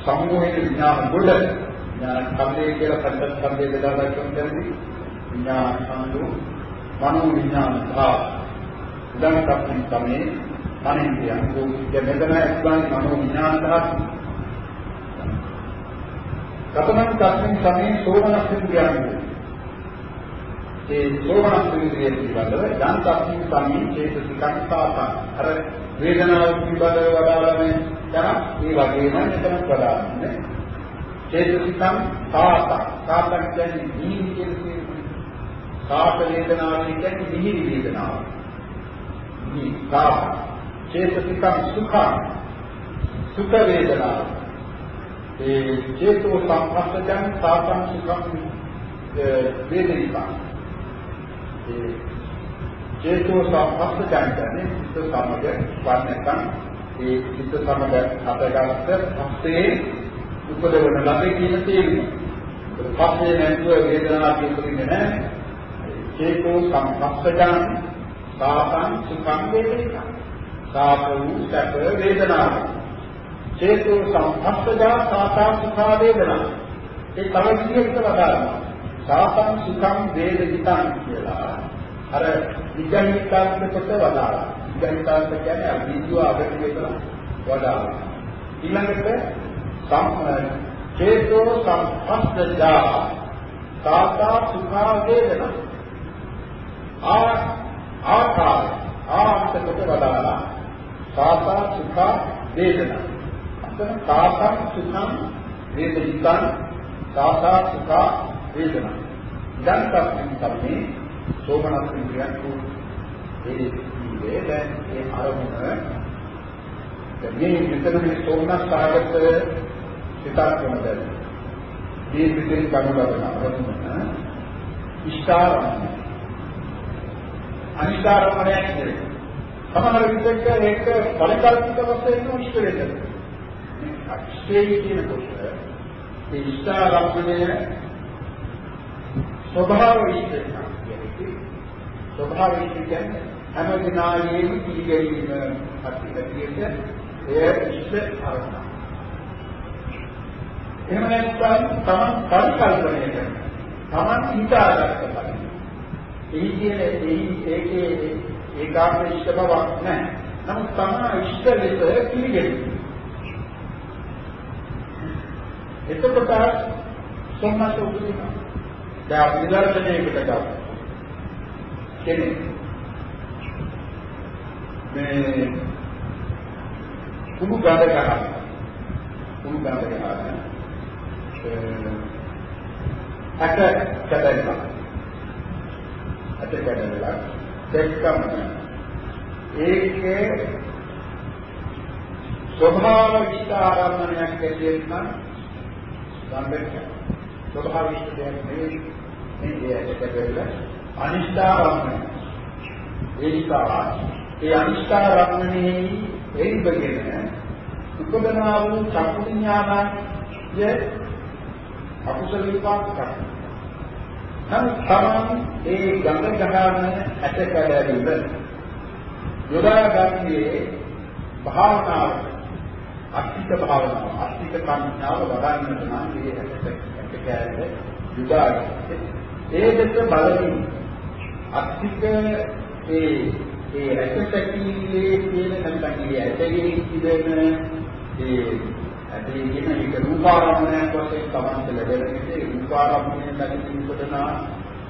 S1: සම්මෝහයේ විඥාන ගොඩ විඥාන කම්බේ කියලා පංච කම්බේ බෙදා ගන්න විඥාන සංදු මනෝ විඥාන භාව උදන් කප්පන් සමේ මනින්දියන් කෝකිය මෙතන එක්වන් මනෝ විඥාන ධාතු කතමන් කප්පන් සමේ සෝමනස් විඥාන ඒ සෝමනස් විඥාන පිළිබඳව දන් කප්පන් සමේ චේතසිකං පාපං අර වේදනාව පිළිබඳව වදාළනේ යන ඒ වගේම මෙතන වදාළන්නේ චේතසිකං පාපං පාපං කියන්නේ දීන් කියන කාප වේදනාව කියන්නේ මිහිරි වේදනාව. මේ කාප චේතසිකං සුඛං සුඛ වේදනාව. ඒ චේතෝ සංපස්සජං සාතං සුඛං වේදිකා. ඒ චේතෝ සංපස්සජං කියන්නේ සිත සමග වන්නකම් ඒ සිත සමග හටගත්ත පස්සේ උපදවන ලබේ කියන තේරුම. පස්සේ නැතුව වේදනාවක් ඉපදින්නේ නැහැ. චේතෝ සංපස්සජං සාතං සුඛං වේදිකා. සාප වූ සැප වේදනාවක්. චේතෝ සංපස්සජා සාතං සුඛා වේදනා. ඒ තව විදිහකට වදාරනවා. සාතං සුඛං වේදිතං කියලා. අර විඥානිකාන්ත කොට වදාරනවා. විඥානිකාන්ත කියන්නේ අවිද්‍යාව අගට වේදනා වදාරනවා. ඊළඟට සම් චේතෝ සංපස්සජා සාතා සුඛා වේදනා. ආ ආකාර ආන්ත කොට වදාරනවා. සාතා සුඛා වේදනා. අතන කාසං සුඛං වේදිතං කාසා සුඛා වේදනා. දැන් තමයි තමයි සෝමනස් ඉන්ද්‍රියන් ඒ ඉන්නේ දැන් ඒ අරමුණ. මේ මෙතන මේ සෝමනස් සාගත සිතක් වෙනද මේ පිටින් කනු ලබන අරමුණ ඉෂ්ඨාරම්භ අනිෂ්ඨාරම්භණයක් නෙවෙයි සමහර විටක ඒක පරිකල්පිත වශයෙන් ඉෂ්ට වෙනවා අක්ෂේ කියනකොට ඒ ඉෂ්ඨාරම්මණය ස්වභාව ඉෂ්ඨයක් කියන්නේ ස්වභාව ඉෂ්ඨ කියන්නේ හැම දිනායේම පිළිගැනීම අත්‍යවශ්‍යද එය ඉෂ්ඨ අරමුණ. එහෙම නැත්නම් තමන් පරිකල්පනය කරන තමන් හිතාගත්ත බව. එහි කියන එහි ඒකේ ඒකාන්ත ඉෂ්ඨ බවක් නැහැ. නමුත් තමන් ඉෂ්ඨ ලෙස පිළිගැනීම එතකොට සම්මත උපදිනවා. දැන් අපි නිදර්ශනයකට ගමු. කෙනෙක් මේ කුණු ගඳ ගන්න. කුණු ගඳ ගන්න. අට කඩනවා. අට කඩනවා. දැක්කම. ඒකේ ස්වභාව විචාරණයක් ඇටියෙත් නම් සම්බෙච්ච ස්වභාවික දෙයක් නෙවෙයි. මේ දෙයට කියලා අනිෂ්ඨාරම්මන ඒ නිසා ඒ අනිෂ්ඨාරම්මනේ එයිබගෙන උපදනා වූ චක්කු විඥානය අකුසල විපාක කරනවා නම් තමන් ඒ ගඟ ගහන ඇට කැඩවිල යොදා ගන්නේ භාවනාවට. අත්තික භාවනාව අත්තික ප්‍රඥාව වඩන්නට නම් මේ හැට කැරේ යුගාගත්තේ ඒ දෙක බලමින් අත්තික ඒ ඒ ඇටසැකිලේ කියන නැත්නම් ඒ ඇටගේ ඉඳන ඒ ඇටේ කියන එක රූපාරම්මණයක් වශයෙන් තමන්ට ලැබෙන විදිහේ රූපාරම්මණයෙන් ලැබෙන උපදනා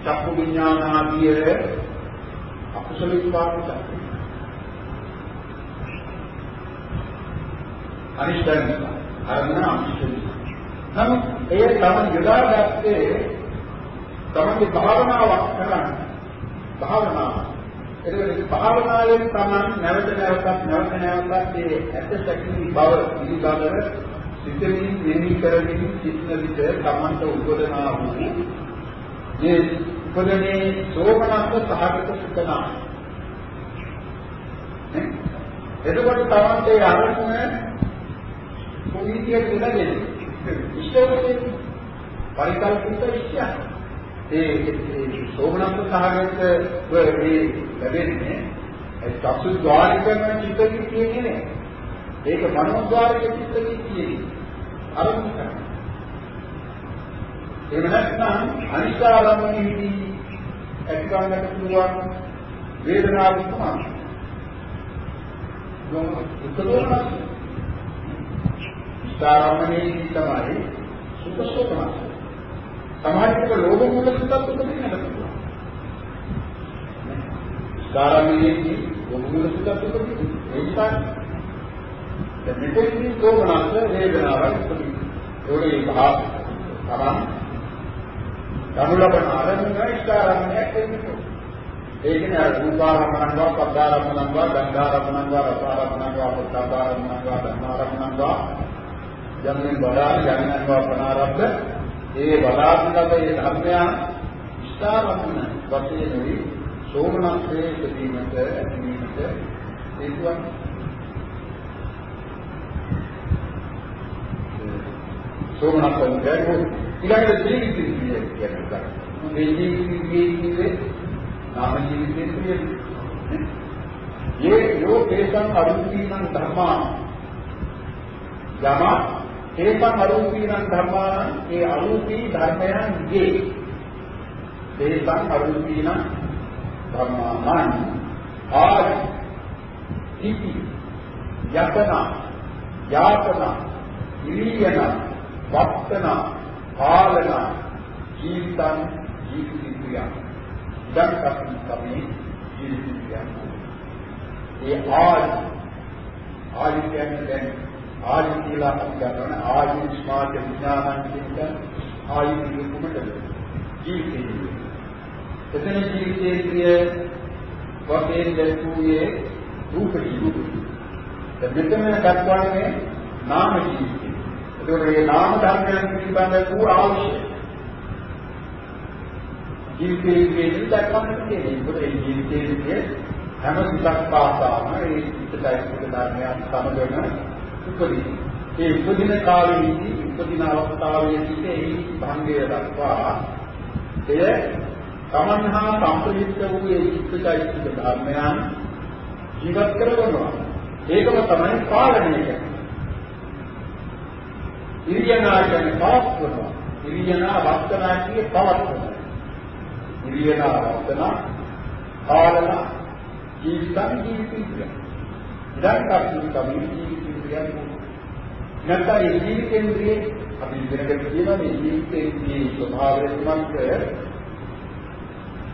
S1: චක්කු විඥානාදී අකුසල විපාක චක්කු අනිෂ්ඨ නිසා. අරමුණ අනිෂ්ඨ නිසා. නමුත් ඒ තම යොදාගත්තේ තමන්ගේ භාවනාවක් කරන්න. භාවනාව. එතකොට භාවනාවෙන් තමන් නැවත නැවතත් නැවත නැවතත් ඒ ඇත්ත සැකී බව පිළිබඳව සිතමින් මෙහි කරමින් සිටින විට තමන්ට උපදනා වූ මේ උපදනේ සෝමනස්ස සහගත සුතනා. එතකොට තමන්ට ඒ අරමුණ කුමීතියට දෙන්නේ? ඉෂ්ටවතේ පරිකල්පිත ඉෂ්ටය ඒ සෝමනස්ස සහගත වේ ලැබෙන්නේ ඒ චක්සු ద్వාරික කරන චිත්තකී කියන්නේ ඒක මනෝද්වාරික චිත්තකී කියන්නේ අරමුණ එහෙම නැත්නම් අනිෂ්ඨාරම්මණයේදී ඇතිවන්නට පුළුවන් වේදනාව තමයි. දුක සාරාමණේදී තමයි සුඛ සෝතන. සමාජික ලෝභ මූල සිතත් උපදින්නට පුළුවන්. සාරාමණේදී ලෝභ මූල සිතත් උපදින්න. ඒ නිසා දැන් මෙතෙන්දී සෝමනස්ස වේදනාවක් උපදින්න. ඒකේ භාව තරම් ගනු ලබන අරමුණ ඉෂ්ඨාරම්මණයක් වෙන්නේ. ඒ කියන්නේ අර රූපාරම්මණංවා, පද්දාරම්මණංවා, ගන්ධාරම්මණංවා, රසාරම්මණංවා, පොට්ටාරම්මණංවා, ධම්මාරම්මණංවා යන්නේ බලාන යන්නනවා ප්‍රනාරබ්බ ඒ බලාපිනක ඒ ධර්මයන් ඉෂ්ඨාරම්මණ වශයෙන් නෙවි සෝමනස්සේ ප්‍රතිමත ඇතිවීමට හේතුවක් සෝමනස්සන් කියන්නේ ඊළඟට ජීවිතය කියන එක. මේ ජීවිතයේ ඉන්නේ නාම ජීවිතයේ කියන්නේ. මේ යෝකේසං අරුත්තිනං ධර්මා යම හේතං අරූපීනං ධර්මානං ඒ අරූපී ධර්මයන් ගේ හේතං අරූපීනං ධර්මානං ආද ඉති යතන යාතන ඉරියන වත්තන පාලන ජීවිතං ජීවිතිය දැන් කප්පි කමේ ජීවිතිය ඒ ආදි ආදි කියන්නේ දැන් ආදි කියලා අපි ගන්න ආදි ස්මාර්ත විඥානං කියන ආදි කියන්නේ කොහොමද ජීවිතේ. එතන ජීවිතයේ ක්‍රිය වශයෙන් දැක්වුවේ රූප ජීවිතය. මෙතන දක්වන්නේ නාම ජීවිතය. ඒකෝට මේ නාම ධර්මයන් පිළිබඳ වූ අවශ්‍ය ජීවිතයේ ක්‍රිය දක්වන්න තියෙන්නේ ඒකෝට මේ ජීවිතයේ හැම සිතක් පාසාම ඒ සිතයි ධර්මයන් සමගම උපදින. ඒ උපදින කාලයේදී උපදින අවස්ථාවේදී එහි භංගය දක්වා එය තමන්හා සම්ප්‍රයුක්ත වූ ඒ චිත්තචෛතසික ධර්මයන් ජීවත් කරගන්නවා. ඒකම තමයි පාලනය කියන්නේ. ඉරියනා කියන්නේ පවත්වනවා. ඉරියනා වස්තනා කියේ පවත්වනවා. ඉරියනා වස්තනා පාලන ජීවිතං ජීවිතය. ඉදන් කප්පි කමි ජීවිතය නැත්නම් ඒ ජීවිතේන්ද්‍රියේ අපි ඉගෙනගෙන තියෙනවා මේ ජීවිතේන්ද්‍රියේ ස්වභාවය කුමක්ද?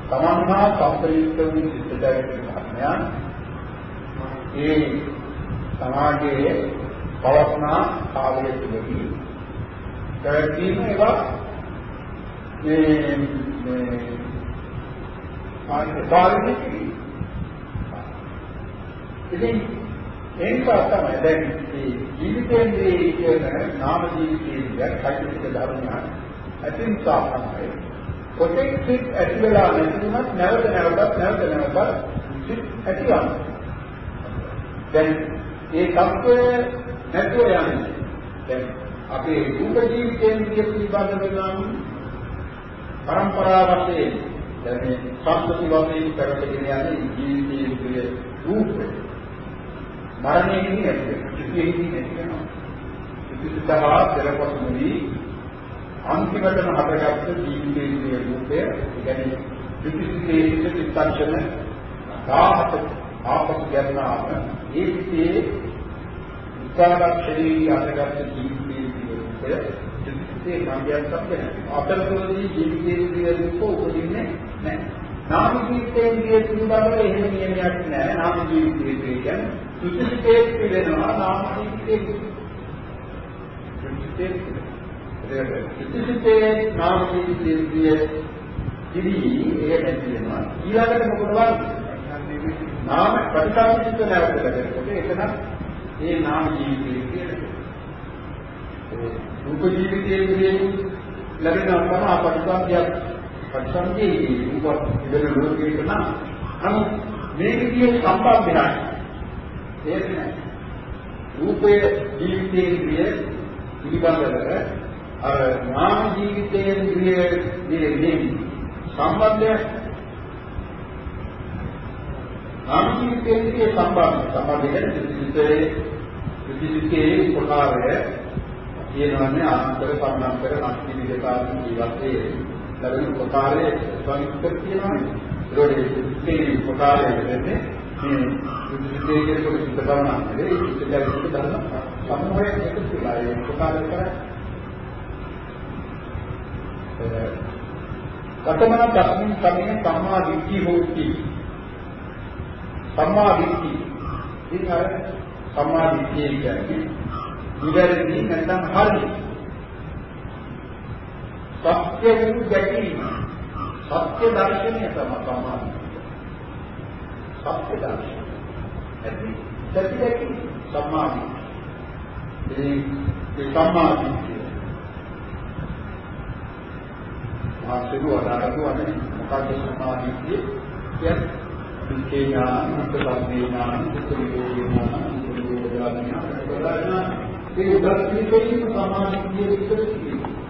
S1: තමන්හා සම්ප්‍රයුක්ත වූ චිත්තජයක ධර්මයන් ඒ සමාජයේ පවස්නා කාලය තුළදී පැවැත්වීම ඒවා මේ මේ පාරිසරික ඉතින් ඒ නිසා තමයි දැන් මේ ජීවිතයේ කියන නාම ජීවිතයේ කයිතික ධර්මයන් අතින් සාපන්නයි. කොටෙක් සිත් ඇති වෙලා නැතිවමත් නැවත නැවතත් නැවත නැවතත් සිත් ඇතිවන. දැන් මේ தත්වය නැතුව යන්නේ. දැන් අපේ රූප ජීවිතයෙන් පිළිබඳව නම් પરම්පරා වශයෙන් දැන් මේ සම්පති වශයෙන් කරගෙන යන්නේ ජීවිතයේ රූපය මරණයේදී නැති වෙනවා. චුතියෙහිදී නැති වෙනවා. චුතිසුතවා පෙරපසුමදී අන්තිමටම හටගත්ත ජීවිතයේ රූපය, ඒ කියන්නේ චුතිසිතේ චිත්තක්ෂණ 17 ආපසු යන්නාම ඒ සිතේ උත්සාහක්ෂණී හටගත්ත ජීවිතයේ රූපය චුතිසිතේ සංඥාවක් වෙනවා. අතරතුරදී ජීවිතයේ රූප උපදින්නේ නැහැ. නාම ජීවිතයේ පිළිබඳව එහෙම නියමයක් නැහැ. නාම ජීවිතයේ කියන්නේ සුචිතේ පිළිනවා නාම ජීවිතේ සුචිතේ සුචිතේ නාම ජීවිතයේ ඉදී ඒ නැති වෙනවා. ඊළඟට මොකද වන්නේ? නාම ප්‍රතිසංසිත නැවත කරනකොට එතන ඒ නාම ජීවිතයේ කියන්නේ. රූප ජීවිතයේ ලැබෙන අපරාපරිසංඛ්‍යක් පරිසංකේ රූප ඉගෙන ලෝකේක නම්. නමුත් මේ විදිහේ සම්බන්ධයක් තේරෙන්නේ රූපයේ ජීවිතේන්ද්‍රිය පිළිබඳව අර නාම ජීවිතේන්ද්‍රිය දෙන්නේ සම්බන්ධය නාම ජීවිතේන්ද්‍රිය සම්බන්ධ සම්බන්ධයෙන් සිිතේ සිිතේ උපකාරය කියනවානේ ආන්තර සම්බන්ධ කර නැති විදකාරී ජීවිතයේ ලැබෙන උපකාරයේ සංකල්ප කියනවානේ. ඒකෝට මේ උපකාරය දෙන්නේ මේ විද්‍යාවේ කියන සිත කරනවා නෙවෙයි ඉතින් සිත ධර්ම සම්මෝහයෙන් එකතු වෙලා ඒ උපකාරය කරන්නේ. කතමන දක්මින් සමේ සම්මා දිට්ඨි හෝති. සම්මා දිට්ඨි. ඉතින් අර සම්මා දිට්ඨිය කියන්නේ නිවැරදි නැත්නම් හරි. සත්‍ය වූ දැකීම සත්‍ය දර්ශනය තමයි සමාධිය. සත්‍ය දර්ශනය. ඇති සත්‍යකි සමාධිය. ඒ ඒ සමාධිය ආසිරු අදාළවන්නේ මොකක්ද සමාධිය කියන්නේ? විචේ ඥාන, මුක්තසම්මේ ඥාන, සුඛේ ඥාන, සුඛේ ඥාන, ඒ උදස්සිතේ සමාධිය විතර තියෙනවා.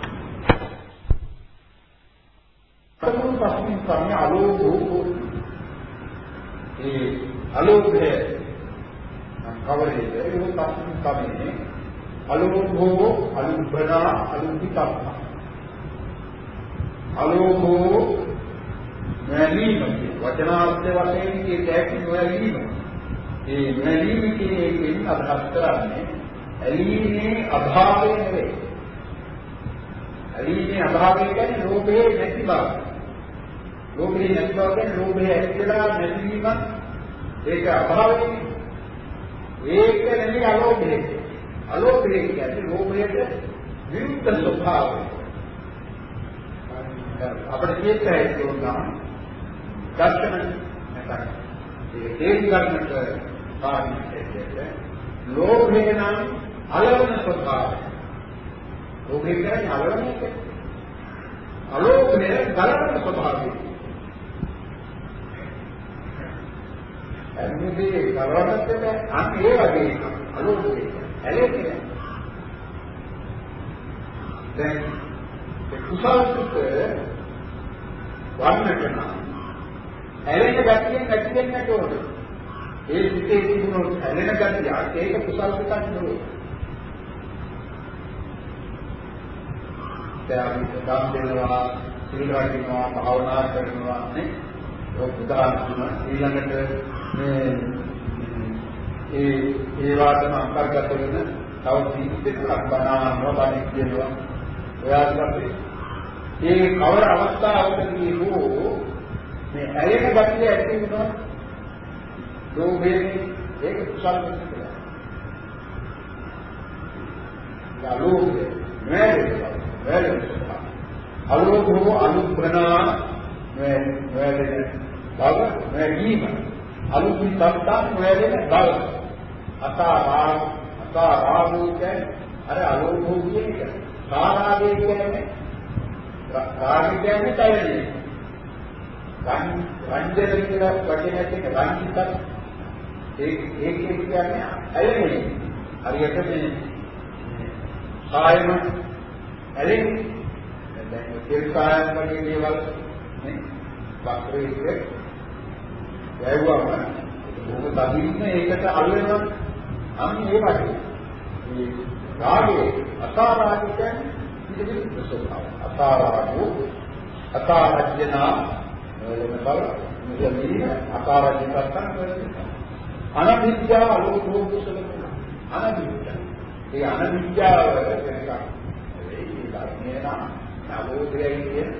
S1: කවුරු පස්සින් සම්ය අලෝභෝ ඒ අලෝභය කවරේද ඒ පස්සින් සම්යේ අලෝභෝ අලුබ්බනා අලුපිතප්ප අලෝභෝ නැලීම වචනාර්ථ වශයෙන් කිය හැකි නොඇලීම. ඒ නැලීම කියන එකෙන් අදහස් කරන්නේ ඇලීමේ අභාවය නෙවෙයි. ඇලීමේ අභාවය කියන්නේ ලෝභයේ නැති බව. ලෝභයේ නැති බව කියන්නේ ලෝභය ඇතිලා නැතිවීම ඒක අභාවය ඒක නෙමෙයි අලෝභය. අලෝභය කියන්නේ ලෝභයට විරුද්ධ ස්වභාවය. අපිට කියන්න හැකියොත් දර්ශන නැත්නම් ඒ තේරුම් ගන්නට පාඩියට ලෝභය නම් අලවන ස්වභාවය. ලෝභය කියන්නේ අලවන එක. අලෝභය ගලන ස්වභාවය. අනිදී ගලවන්නත් අන්න ඒ වගේ එකක්. අලෝභය. ඇලෙන්නේ. දැන් කුසල් සුඛ වන්නට නම් ඇලෙන ගතියෙන් නැති වෙන්නට ඕන. ඒ සිතේ තිබුණු ඇලෙන ගතිය ඒක කුසල් සිතක් නෙවෙයි. දැන් දම් දෙනවා, සීල රකින්නවා, භාවනා කරනවා නේ. ඒක උදාහරණ ඊළඟට මේ ඒ ඒ වාදම අන්තර්ගත වෙන තව සීලයක් බණානවා, බණ කියනවා. ඔයාලට මේ කවර අවස්ථාවකදී හෝ මේ ඇලෙන ගතිය ඇති වුණා ලෝභයෙන් ඒක කුසල වෙනවා. යාලෝභය නෑරේ නෑරේ අලෝභෝ අනුබ්‍රනා නෑ නෑරේ බව නෑගීම අලුත් සත්තා නෑරේ බව. අතාරා අතාරාභෝ කියන්නේ අර අලෝභෝ කියන එක. සාරාගේ කියන්නේ රාගය කියන්නේ තයනේ රංජන කියලා වචනයක් එක රංජිතත් ඒ ඒකේ කියන්නේ ඇලෙන්නේ. හරියට මේ කායම ඇලෙන්නේ. දැන් තෙල් කායම් වගේ දේවල් නේ. වක්‍රයේ වැයුවම බොහොම තදින්ම ඒකට අල්ල වෙනවා අන්න ඒ වගේ. මේ රාගයේ අසාරාගික ඉදිරි ස්වභාවය. අසාරාගෝ අසාරජ්‍යනා වෙන බව මෙතනදී අකාරයෙන් පස්සන් කරන්නේ. අනවිද්‍යාව අලෝකෝ කුසල අනවිද්‍යාව. ඒ අනවිද්‍යාව වෙනකම් ඒ ධර්මේ නම් නවෝදයයි කියන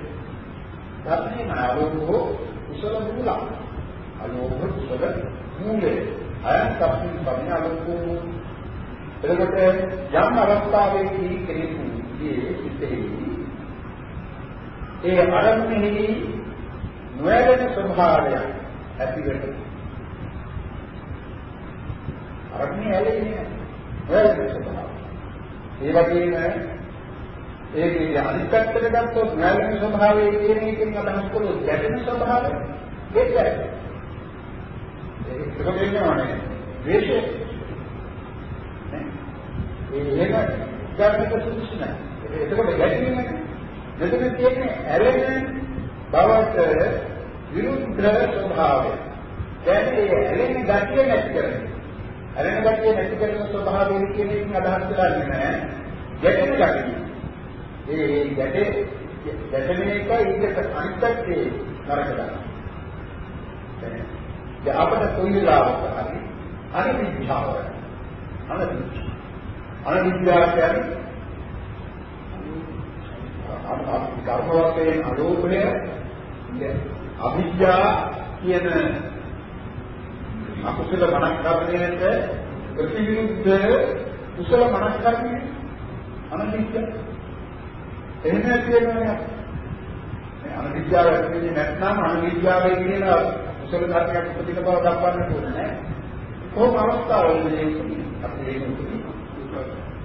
S1: ධර්මේ නවෝකෝ කුසල මූල. අලෝක කුසල මූලය. අයන් සම්පූර්ණ පරිණ අලෝකෝ එතකොට යම් අවස්ථාවකදී කෙනෙකුගේ සිතෙහි ඒ අරමුණෙහි නොයැලෙන ස්වභාවයක් ඇති වෙනවා. අරන්නේ ඇලෙන්නේ නොයැලෙන ස්වභාවය. ඒ වගේම ඒකේ අනිත් පැත්තට ගත්තොත් නොයැලෙන ස්වභාවය කියන එකෙන් අදහස් කළොත් ගැටෙන ස්වභාවය ඒක ඇති. ඒක වෙනවනේ. ද්වේෂය. නේ? ඒක ගන්නක සුදුසු නැහැ. එතකොට ගැටීමනේ. මෙතන තියෙන්නේ ඇලෙන බවට විරුද්ධ ස්වභාවය. කියන්නේ ඇලෙන ගතිය නැති කරන. ඇලෙන ගතිය නැති කරන ස්වභාවය කියන එකෙන් අදහස් කරන්නේ නැහැ. ගැටෙන ගතිය. ඒ ගැටේ ගැටෙන එක ඊට අනිත්‍යයේ නරක දාන. දැන් අපිට කොයි වෙලාවක හරි අනිවිද්‍යාව අනිවිද්‍යාව අනිවිද්‍යාව කියන්නේ කර්ම වශයෙන් අලෝභය අවිද්‍යා කියන අකුසල මනස්කරණයට ප්‍රතිවිරුද්ධ කුසල මනස්කරණය අනිත්‍ය එහෙම කියනවා අනිවිද්‍යාව ඇති වෙන්නේ නැත්නම් අනිවිද්‍යාවේ කියලා කුසල ධර්මයක් උපදින බව දක්වන්න ඕනේ නෑ. කොහොම අවස්ථාවලදී අපි ඒක උපදින.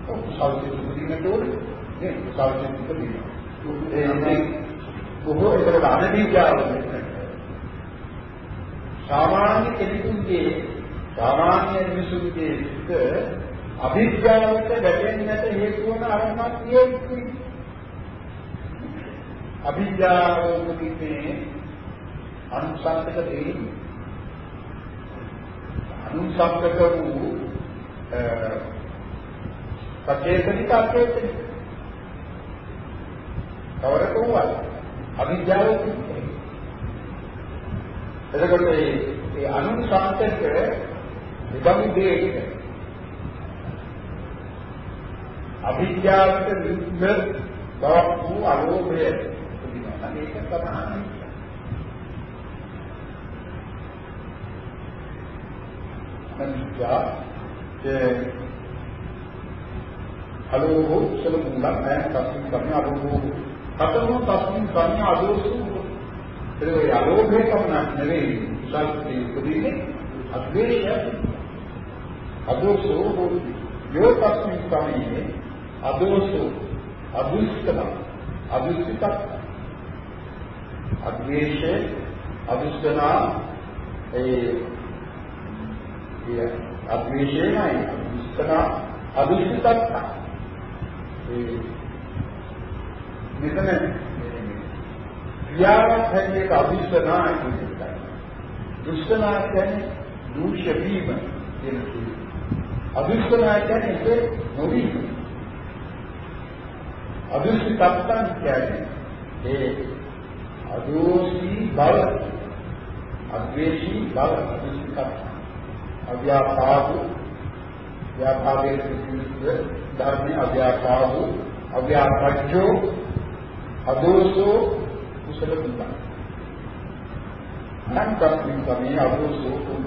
S1: ඔව් සෞඛ්‍ය උපදින තෝරේ. නේ සෞඛ්‍ය උපදින. ඒ බොහෝ ඒකට අනිවිද්‍යාව සාමාන්‍ය කෙනෙකුගේ සාමාන්‍ය මිනිසුන්ගේ සිත අභිඥාවට වැටෙන්නට හේතු වන අරමුණක් තියෙන්නේ. අභිඥාව කියන්නේ අනුසංකත දෙන්නේ. අනුසංකත වූ සචේතනික අචේතනික කවරක වුවත් අවිද්‍යාව කියන්නේ. එතකොට මේ මේ අනුසංකත විභං දෙයක අවිද්‍යාවට විරුද්ධ බවක් වූ අලෝභය තිබෙනවා. මේක තමයි අවිද්‍යා ඒ අලෝභ සලමුලක් නැහැ තස්මින් කර්ම අලෝභ කතමෝ තස්මින් කර්ම අදෝසු ඒ අලෝභය පමණක් නෙවෙයි සල්පේ උපදීනේ අද්වේෂය අදෝසෝ හෝති. යෝ තස්මින් කර්මයේ අදෝසෝ අදුෂ්ඨම අදුෂ්ඨිත. අද්වේෂය අදුෂ්ඨනා ඒ ඒ අද්වේෂයයි අදුෂ්ඨනා අදුෂ්ඨිතත්. ඒ මෙතන ක්‍රියාවක් හැටියට අදුෂ්ඨනා කියන්නේ දුෂ්ඨනා කියන්නේ දූෂ්‍ය වීම කියන අදුෂ්ඨනා කියන්නේ ඒක නොවීම. අදුෂ්ඨ තත්තන් කියන්නේ ඒ අදෝෂී බව අද්වේෂී බව අදුෂ්ඨ අව්‍යාපාදු ව්‍යාපාදයේ සිටින ධර්මයේ අව්‍යාපාදු අව්‍යාපච්චෝ අදෝෂෝ කුසල පිටා අනන්තස්මින් සමේ අදෝෂෝ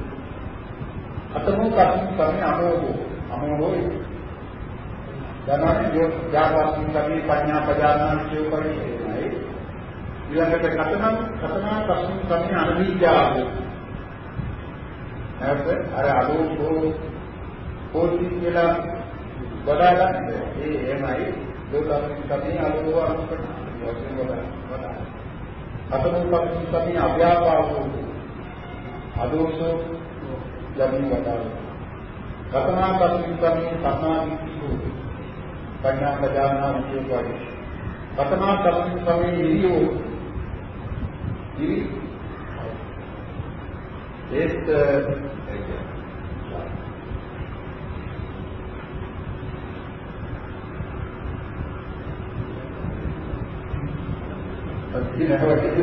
S1: අතමෝ කස්මින් සමේ අමෝහෝ අමෝහෝ ධනයි යාපස්මින් සමේ පඤ්ඤා පජානාන කියෝ පරිච්ඡේදයි ඊළඟට කතනම් කතනා කස්මින් සමේ අනවිද්‍යාව. නැත්නම් අර අදෝෂෝ කෝටි කියලා වඩා ගන්න ඒ එහෙමයි ලෝකස්මින් සමේ අලෝභ අනුකරණ වශයෙන් වඩා වඩා අතමුපස්මින් සමේ අව්‍යාපාදෝ අදෝෂෝ යමි වඩා කතනා පස්මින් සමේ සම්මාදිට්ඨියෝ පඤ්ඤා ප්‍රජානා විචේකවාදී කතනා පස්මින් සමේ නිරියෝ නිරි ඒත් pasti lewat itu.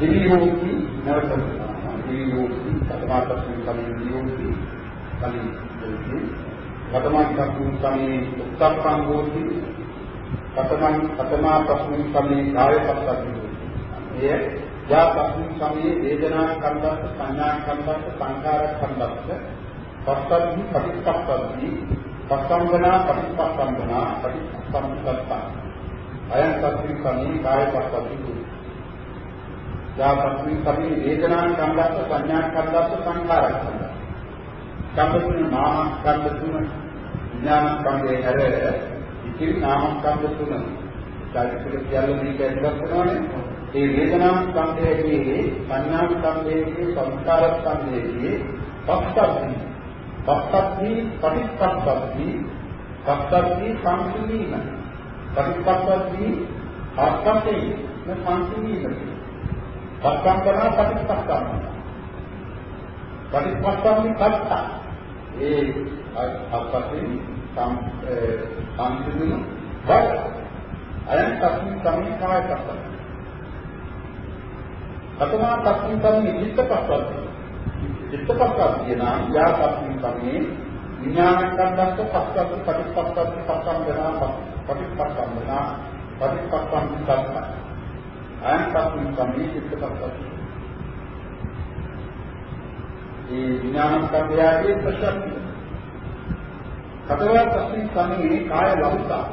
S1: දිවියෝති නැවත දිවියෝති සතමාතස්මින් කලින් දිවියෝති කලින් දෙවි සතමාතස්මින් කලින් උත්තප්පංගෝති සතමන් සතමාතස්මින් කලින් කායපස්සති එය යා තස්මින් සමයේ වේදනා කන්දස්ස සංඥා කන්දස්ස සංඛාර කන්දස්ස පස්සද්ධි පටිච්චසමුප්පද්දි පස්සම්බනා පටිච්චසමුප්පන්නා පටිච්චසමුප්පත්තා අයං තස්මින් කලින් කායපස්සති යාපස්මින් කපි වේදනා සංගත සංඥා සංගත සංකාර සංගත. සම්පූර්ණ නාම ස්කන්ධ තුන විඥාන ස්කන්ධයේ හැර ඉතිරි නාම ස්කන්ධ තුන චෛතසික සියල්ල මේක ඇතුළත් වෙනවානේ. ඒ වේදනා ස්කන්ධයේ සංඥා ස්කන්ධයේ සංස්කාර ස්කන්ධයේ පස්සද්ධි පස්සද්ධි පටිච්චසමුප්පාදි පස්සද්ධි සංසිඳීම පටිච්චසමුප්පාදි ආස්කන්ධේ සංසිඳීම. පස්සම්පනා පටිච්චසමුප්පාදි පටිච්චසමුප්පාදි කත්ත ඒ අපස්සෙන් සංසිඳීම බල අයන් තස්මින් සමේ කාය පස්සද්ධි කතමා තස්මින් සමේ චිත්ත පස්සද්ධි චිත්තපස්සක් කියන යා තස්මින් සමේ විඥානකන්දස්ස පස්සත් පටිච්චසමුප්පාද පස්සම්බනා පටිච්චසමුප්පාදනා පටිච්චසමුප්පාද අයන් තස්මින් සමේ චිත්තපස්සක් ඒ විඥානකන්දයාගේ ප්‍රශ්න. කතවා තස්මින් සමේ කාය ලෞතා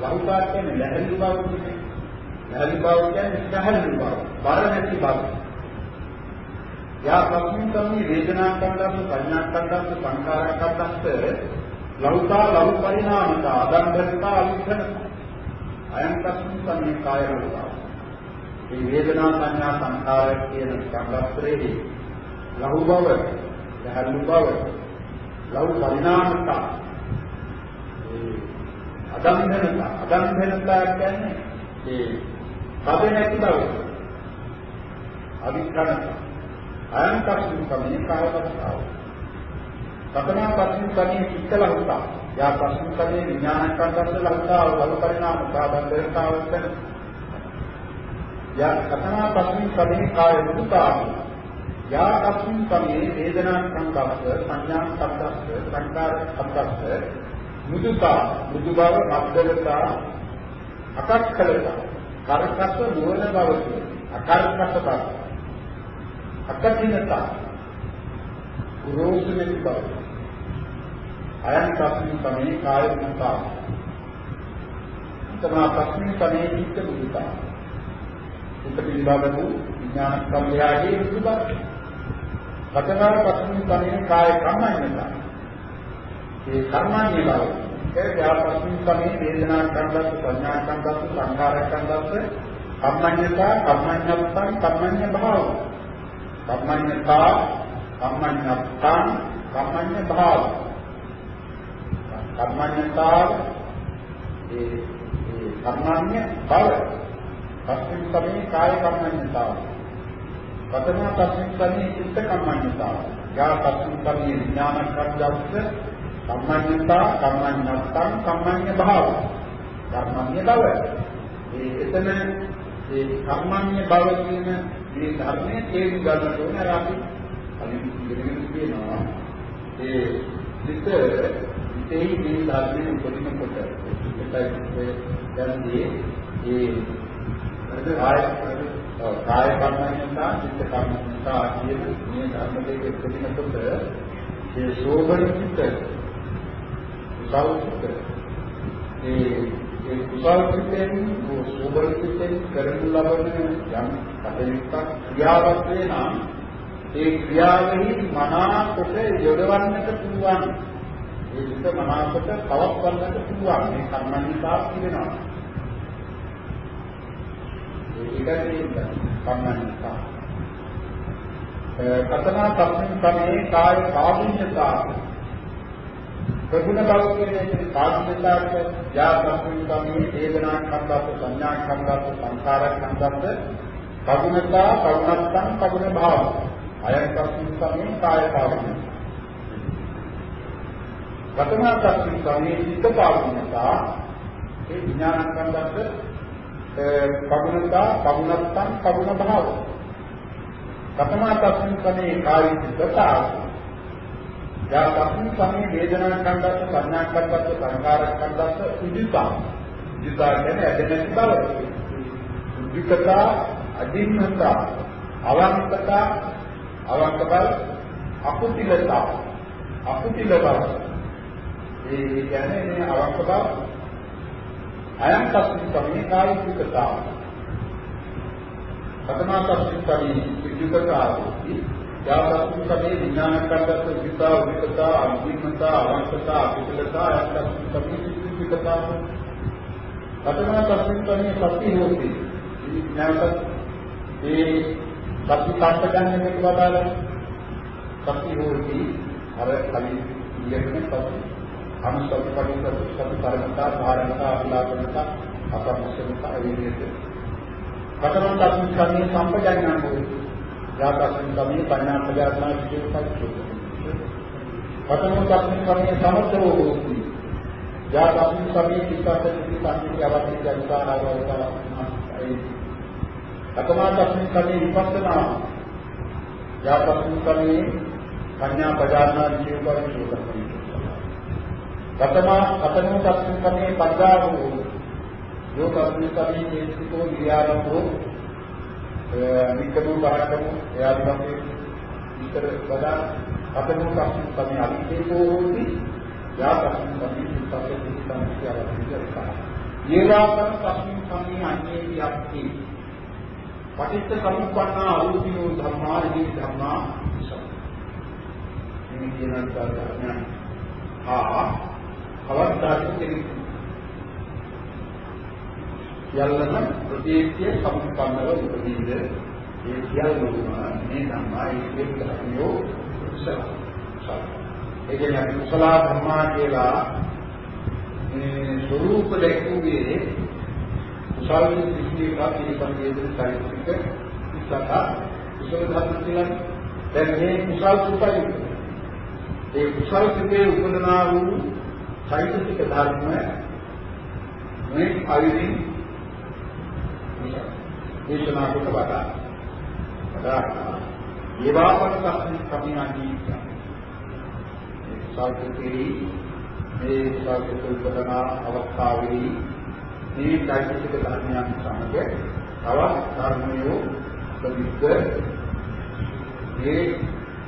S1: ලෞතා කියන්නේ ලැහැලි බව කියන්නේ. ලැහැලි බව කියන්නේ සහල් බව බර නැති බව. යා පස්මින් තමයි වේදනා කන්දස්ස සංඥා කන්දස්ස සංඛාර කන්දස්ස ලෞතා ලෞ පරිණාමත අදන්දස්සා අවිධන අයං පස්මින් තමයි කාය ලෞතා මේ වේදනා සංඥා සංඛාර කියන කන්දස්තරේ ලහු බව යහළු බව ලෞ පරිණාමත අදන්දනත අදන්දනත කියන්නේ ඒ පද නැති බව අවිධනත අයං පස්මින් සමේ කායවස්තාව. සතනා පස්මින් සමේ චිත්ත ලහුතා. යා පස්මින් සමේ විඥානකන්දස්ස ලහුතා ලහු පරිණාම සාධන්දරතාවස්තන. යා සතනා පස්මින් සමේ කාය මුදුතා. යා පස්මින් සමේ වේදනාකන්දස්ස සංඥා කන්දස්ස සංකාර කන්දස්ස මුදුතා මුදු බව මද්දලතා අකක්කලතා කරකස නුවණ බව අකර්කස බව අකඨිනතා ගුරුසුනේ බව. අයන් පස්මින් සමේ කාය මුතා තමා පස්මින් සමේ චිත්ත මුතා උත් පිළිබඳ වූ විඥාන සම්භයාගේ මුතු බව. පතනා පස්මින් සමේ කාය කම්මඤ්ඤතා ඒ කර්මඤ්ඤ බව. ඒ යාපස්මින් සමේ වේදනා කන්දස්ස සංඥා කන්දස්ස සංඛාර කන්දස්ස කම්මඤ්ඤතා කම්මඤ්ඤත්තං කම්මඤ්ඤ භාව කම්මඤ්ඤතා කම්මඤ්ඤත්තං කම්මඤ්ඤ භාව කම්මඤ්ඤතා ඒ ඒ කම්මඤ්ඤ බව. පස්මින් සමේ කාය කම්මඤ්ඤතාව. ප්‍රථම පස්මින් සමේ චිත්ත කම්මඤ්ඤතාව. යා පස්මින් සමේ විඥාන කර්ජස්ස කම්මඤ්ඤතා කම්මඤ්ඤත්තං කම්මඤ්ඤ භාව. කම්මඤ්ඤ බව. ඒ එතන ඒ කම්මඤ්ඤ බව කියන මේ ධර්මයේ තේරුම් ගන්නට ඕන අර අපි අපි ඉගෙනගෙන තියෙනවා. ඒ සිත ඉතේ මේ ධර්මයේ උපදිනකොට ඒකයි දැනදී ඒ කාය කාය කර්මයන්තා චිත්ත කර්මයන්තා කියන මේ ධර්ම දෙක උපදිනකොට ඒ ශෝභන චිත්ත සෞඛ්‍ය ඒ ඒ කුසල් සිතෙන් සෝබල සිතෙන් කරනු ලබන යම් කටයුත්තක් ක්‍රියාවක් වේ නම් ඒ ක්‍රියාවෙහි මනා කොට යොදවන්නට පුළුවන්. ඒ සිත මනා කොට පවත්වන්නට පුළුවන්. මේ කර්මනිසා කියනවා ඒකයි කර්මනිසා කතනා තස්මින් සමේ කාය කාබුඤ්ඤතා ප්‍රගුණ බව කියන්නේ සාධිතාවට යා ප්‍රඥාන්තමේ වේදනා කන්දස්ස සංඥා කන්දස්ස සංඛාර කන්දස්ස පගුණතා පගුණත්තං පගුණ භාව අයං ප්‍රඥාන්තමේ කාය පාවන ප්‍රථම ප්‍රඥාන්තමේ චිත්ත පාවනතා ඒ විඥාන කන්දස්ස පගුණතා පගුණත්තං පගුණ භාව ප්‍රථම ප්‍රඥාන්තමේ කාය චිත්තතාව යා පස්මින් සමේ වේදනා කණ්ඩස්ස සංඥා කණ්ඩස්ස සංකාර කණ්ඩස්ස උදිතා. උදිතා කියන්නේ ඇදෙන බව. උදිකතා අදින්නතා. අවංකතා අවංක බව අකුතිලතා අකුතිල බව. ඒ කියන්නේ මේ අවංක බව අයං පස්මින් සමේ කායිකතා ප්‍රථමා පස්මින් සමේ විදුකතා යාපස්මින් සමේ විඥාන කර්තත් විතා විකතා අන්තිමතා අවංකතා අකුසලතා යත්තස්මින් සමේ විකතා කතමා තස්මින් තන්නේ සත්‍ය හොති. නැවත ඒ සත්‍ය කාර්යයන් එක වදාලා සත්‍ය හොති අර කලින් ඉගෙන සත්‍ය. අනුසත්‍ය පරිසත් සත්‍ය පරමතා ධාරණතා අභිලාපනතා අපමස්සනතා අවිරියත. කතමා තස්මින් තන්නේ සම්පජානන හොති. යාතස්මින් තන්නේ පඤ්ඤා ප්‍රජාතනා විචේපච්චෝ. කතමා තස්මින් තන්නේ සමතෝ හොති. යාතස්මින් තන්නේ චිත්තත චිත්තං අවශ්‍ය අනුසාරවතා අතමාතස්මින් කනේ විපස්සනා යාපස්මින් කනේ කන්‍යා පජානා ජීවපරි සෝතපරි කතමා කතනෝ තස්මින් කනේ පද්දාවෝ යෝ තස්මින් කනේ හේතුකෝ විහාරෝ නිකමු බාරකමු එයාලගේ විතර වදා කතනෝ තස්මින් කනේ අවිදේකෝ හෝති. යාපස්මින් කනේ විපස්සනා සංස්කාරය විතරයි ඒවාකන තස්මින් කනේ අඤ්ඤේ යක්ති පටිච්ච සමුප්පන්නා අරූපිනෝ ධම්මා ඉති ධම්මා මේ කියන කාරණා ආ අවස්ථාවේ කෙනෙක් යල්ලම ප්‍රතික්‍රිය සම්පන්නව උපදීද ඒ සියල්ලම මේ ධම්මා ඒ ධර්මයෝ කුසල ඒ කියන්නේ කුසල ධර්මා කියලා මේ ස්වરૂප දැක්ුවේ කුසල සිද්ධිය කාපී සංවේදන චෛතසික ඉස්සක කුසල ධර්ම කියලා. දැන් මේ කුසල සුපයි ඒ කුසල සිතේ උපදනා වූ චෛතසික ධර්ම මේ අවිදින් දේශනා කොට වඩා වඩා ඒවාපන කප්පි කමිනාදී කුසල සිතේ මේ කුසල සිත උපදනා අවස්ථාවේදී මේ চৈতසික ධර්මයන් සමග තවත් ධර්මයෝ ප්‍රවිද්ද මේ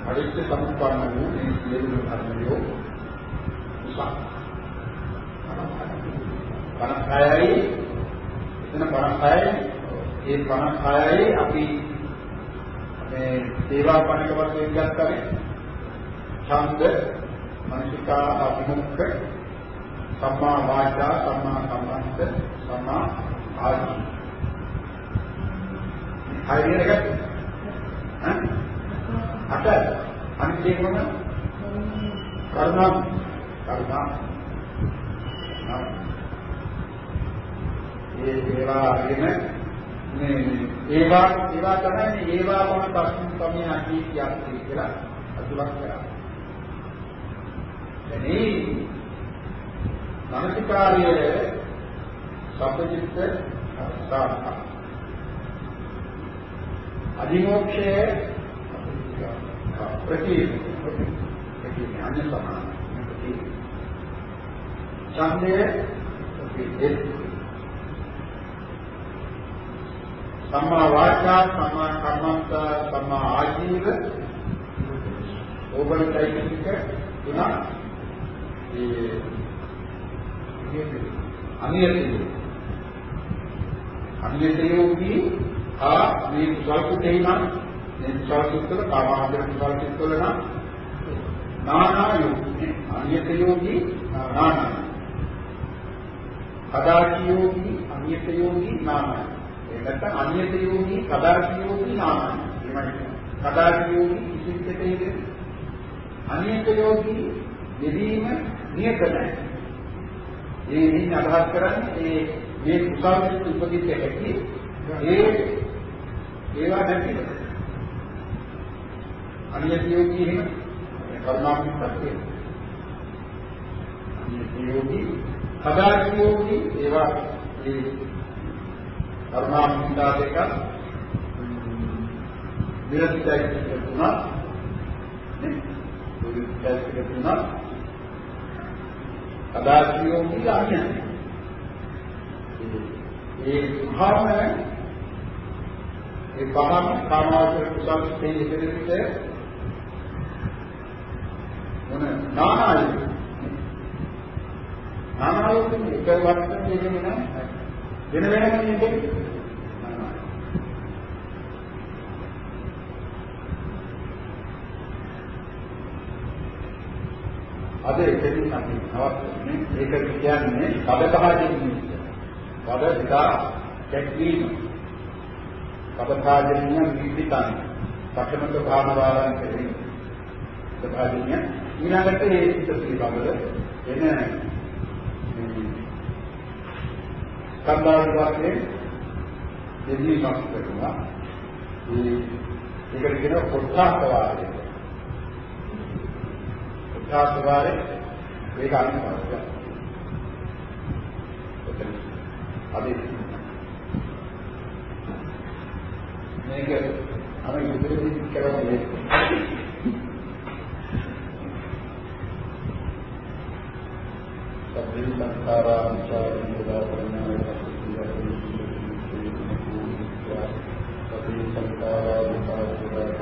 S1: අරිත්‍ය සම්පන්න වූ මේ සියලු ධර්මයෝ උසස්. පණකයයි එතන පණකයයි ඒ පණකයයි අපි මේ සේවා පණක වශයෙන් ගන්නනේ ඡන්ද මනසිකා අභිමුඛ සම්මා වාචා සම්මා කම්මන්ත සම්මා ආජීව හරියට ගත්තා. අට. අනිත් එක මොන? කරුණා කරුණා ඒ ඒවා අරගෙන මේ ඒවා ඒවා තමයි ඒවා මොන පස්සෙන් තමයි අකී කියන්නේ කියලා අතුලක් කරා. එනේ මානසිකාර්යය සප්පචිත්ත සාධක අධිමෝක්ෂයේ ප්‍රති ප්‍රති අන්‍ය සමාන ප්‍රති ඡන්දයේ ප්‍රති සම්මා වාචා සම්මා කම්මන්ත සම්මා ආජීව. ඕබනිකයික තුන ඒ අනියතිය අනියතියෝදී ආ මේ කුසල් කුතේ නම් මේ කුසල් කුතල කාමාන්තර කුසල් කුතල නම් නානා යෝගී අනියතියෝදී නානා කදාචියෝදී අනියතියෝදී නානා ඒ නැත්නම් අනියතියෝදී කදාචියෝදී නානා එහෙමයි. කදාචියෝදී කිසිත් දෙකේ අනියතියෝදී යෙදීම නියත නැහැ. මේ නිින් අදහස් කරන්නේ ඒ මේ කුසල් උපදිත හැකි ඒ ඒවා නැතිව අනියතියෝගී එහෙම කර්මාන්තපත්ය අනියතියෝගී කදාචියෝගී ඒවා ඒ කර්මාන්තා දෙක විරතියි තුනක් නේ විරතියි තුනක් සදාසියෝ කියලා අන්නේ. ඒ භාවන ඒ පහම කාමාවචර කුසල සිතේ ඉදිරියට මොන නානායි නානායි කියන්නේ එක වර්තන දෙන්නේ නැහැ. වෙන වෙනම නෙමෙයි. අද එකකින් අපි නවත්වන්නේ ඒක කියන්නේ කඩකහකින් වද විදා දැක්වීම සබථාජන්‍ය විදිතං පඨමක භාවනාවන් කෙරෙහි සබථාජන්‍ය ඊළඟට ඒ සිත පිළිබඳව එන සම්බාධ වාක්‍යයේ දෙවීමක් කරනවා. ඒ ඒකට කියනවා කොට්ඨාස වාරය කොට්ඨාස වාරය ඒක අනිවාර්යයි අද මේක අර ඉදිරියට කරන්නේ සබ්බේ සංඛාරා විචාරිතා ප්‍රඥාය श्री शंकराचार्य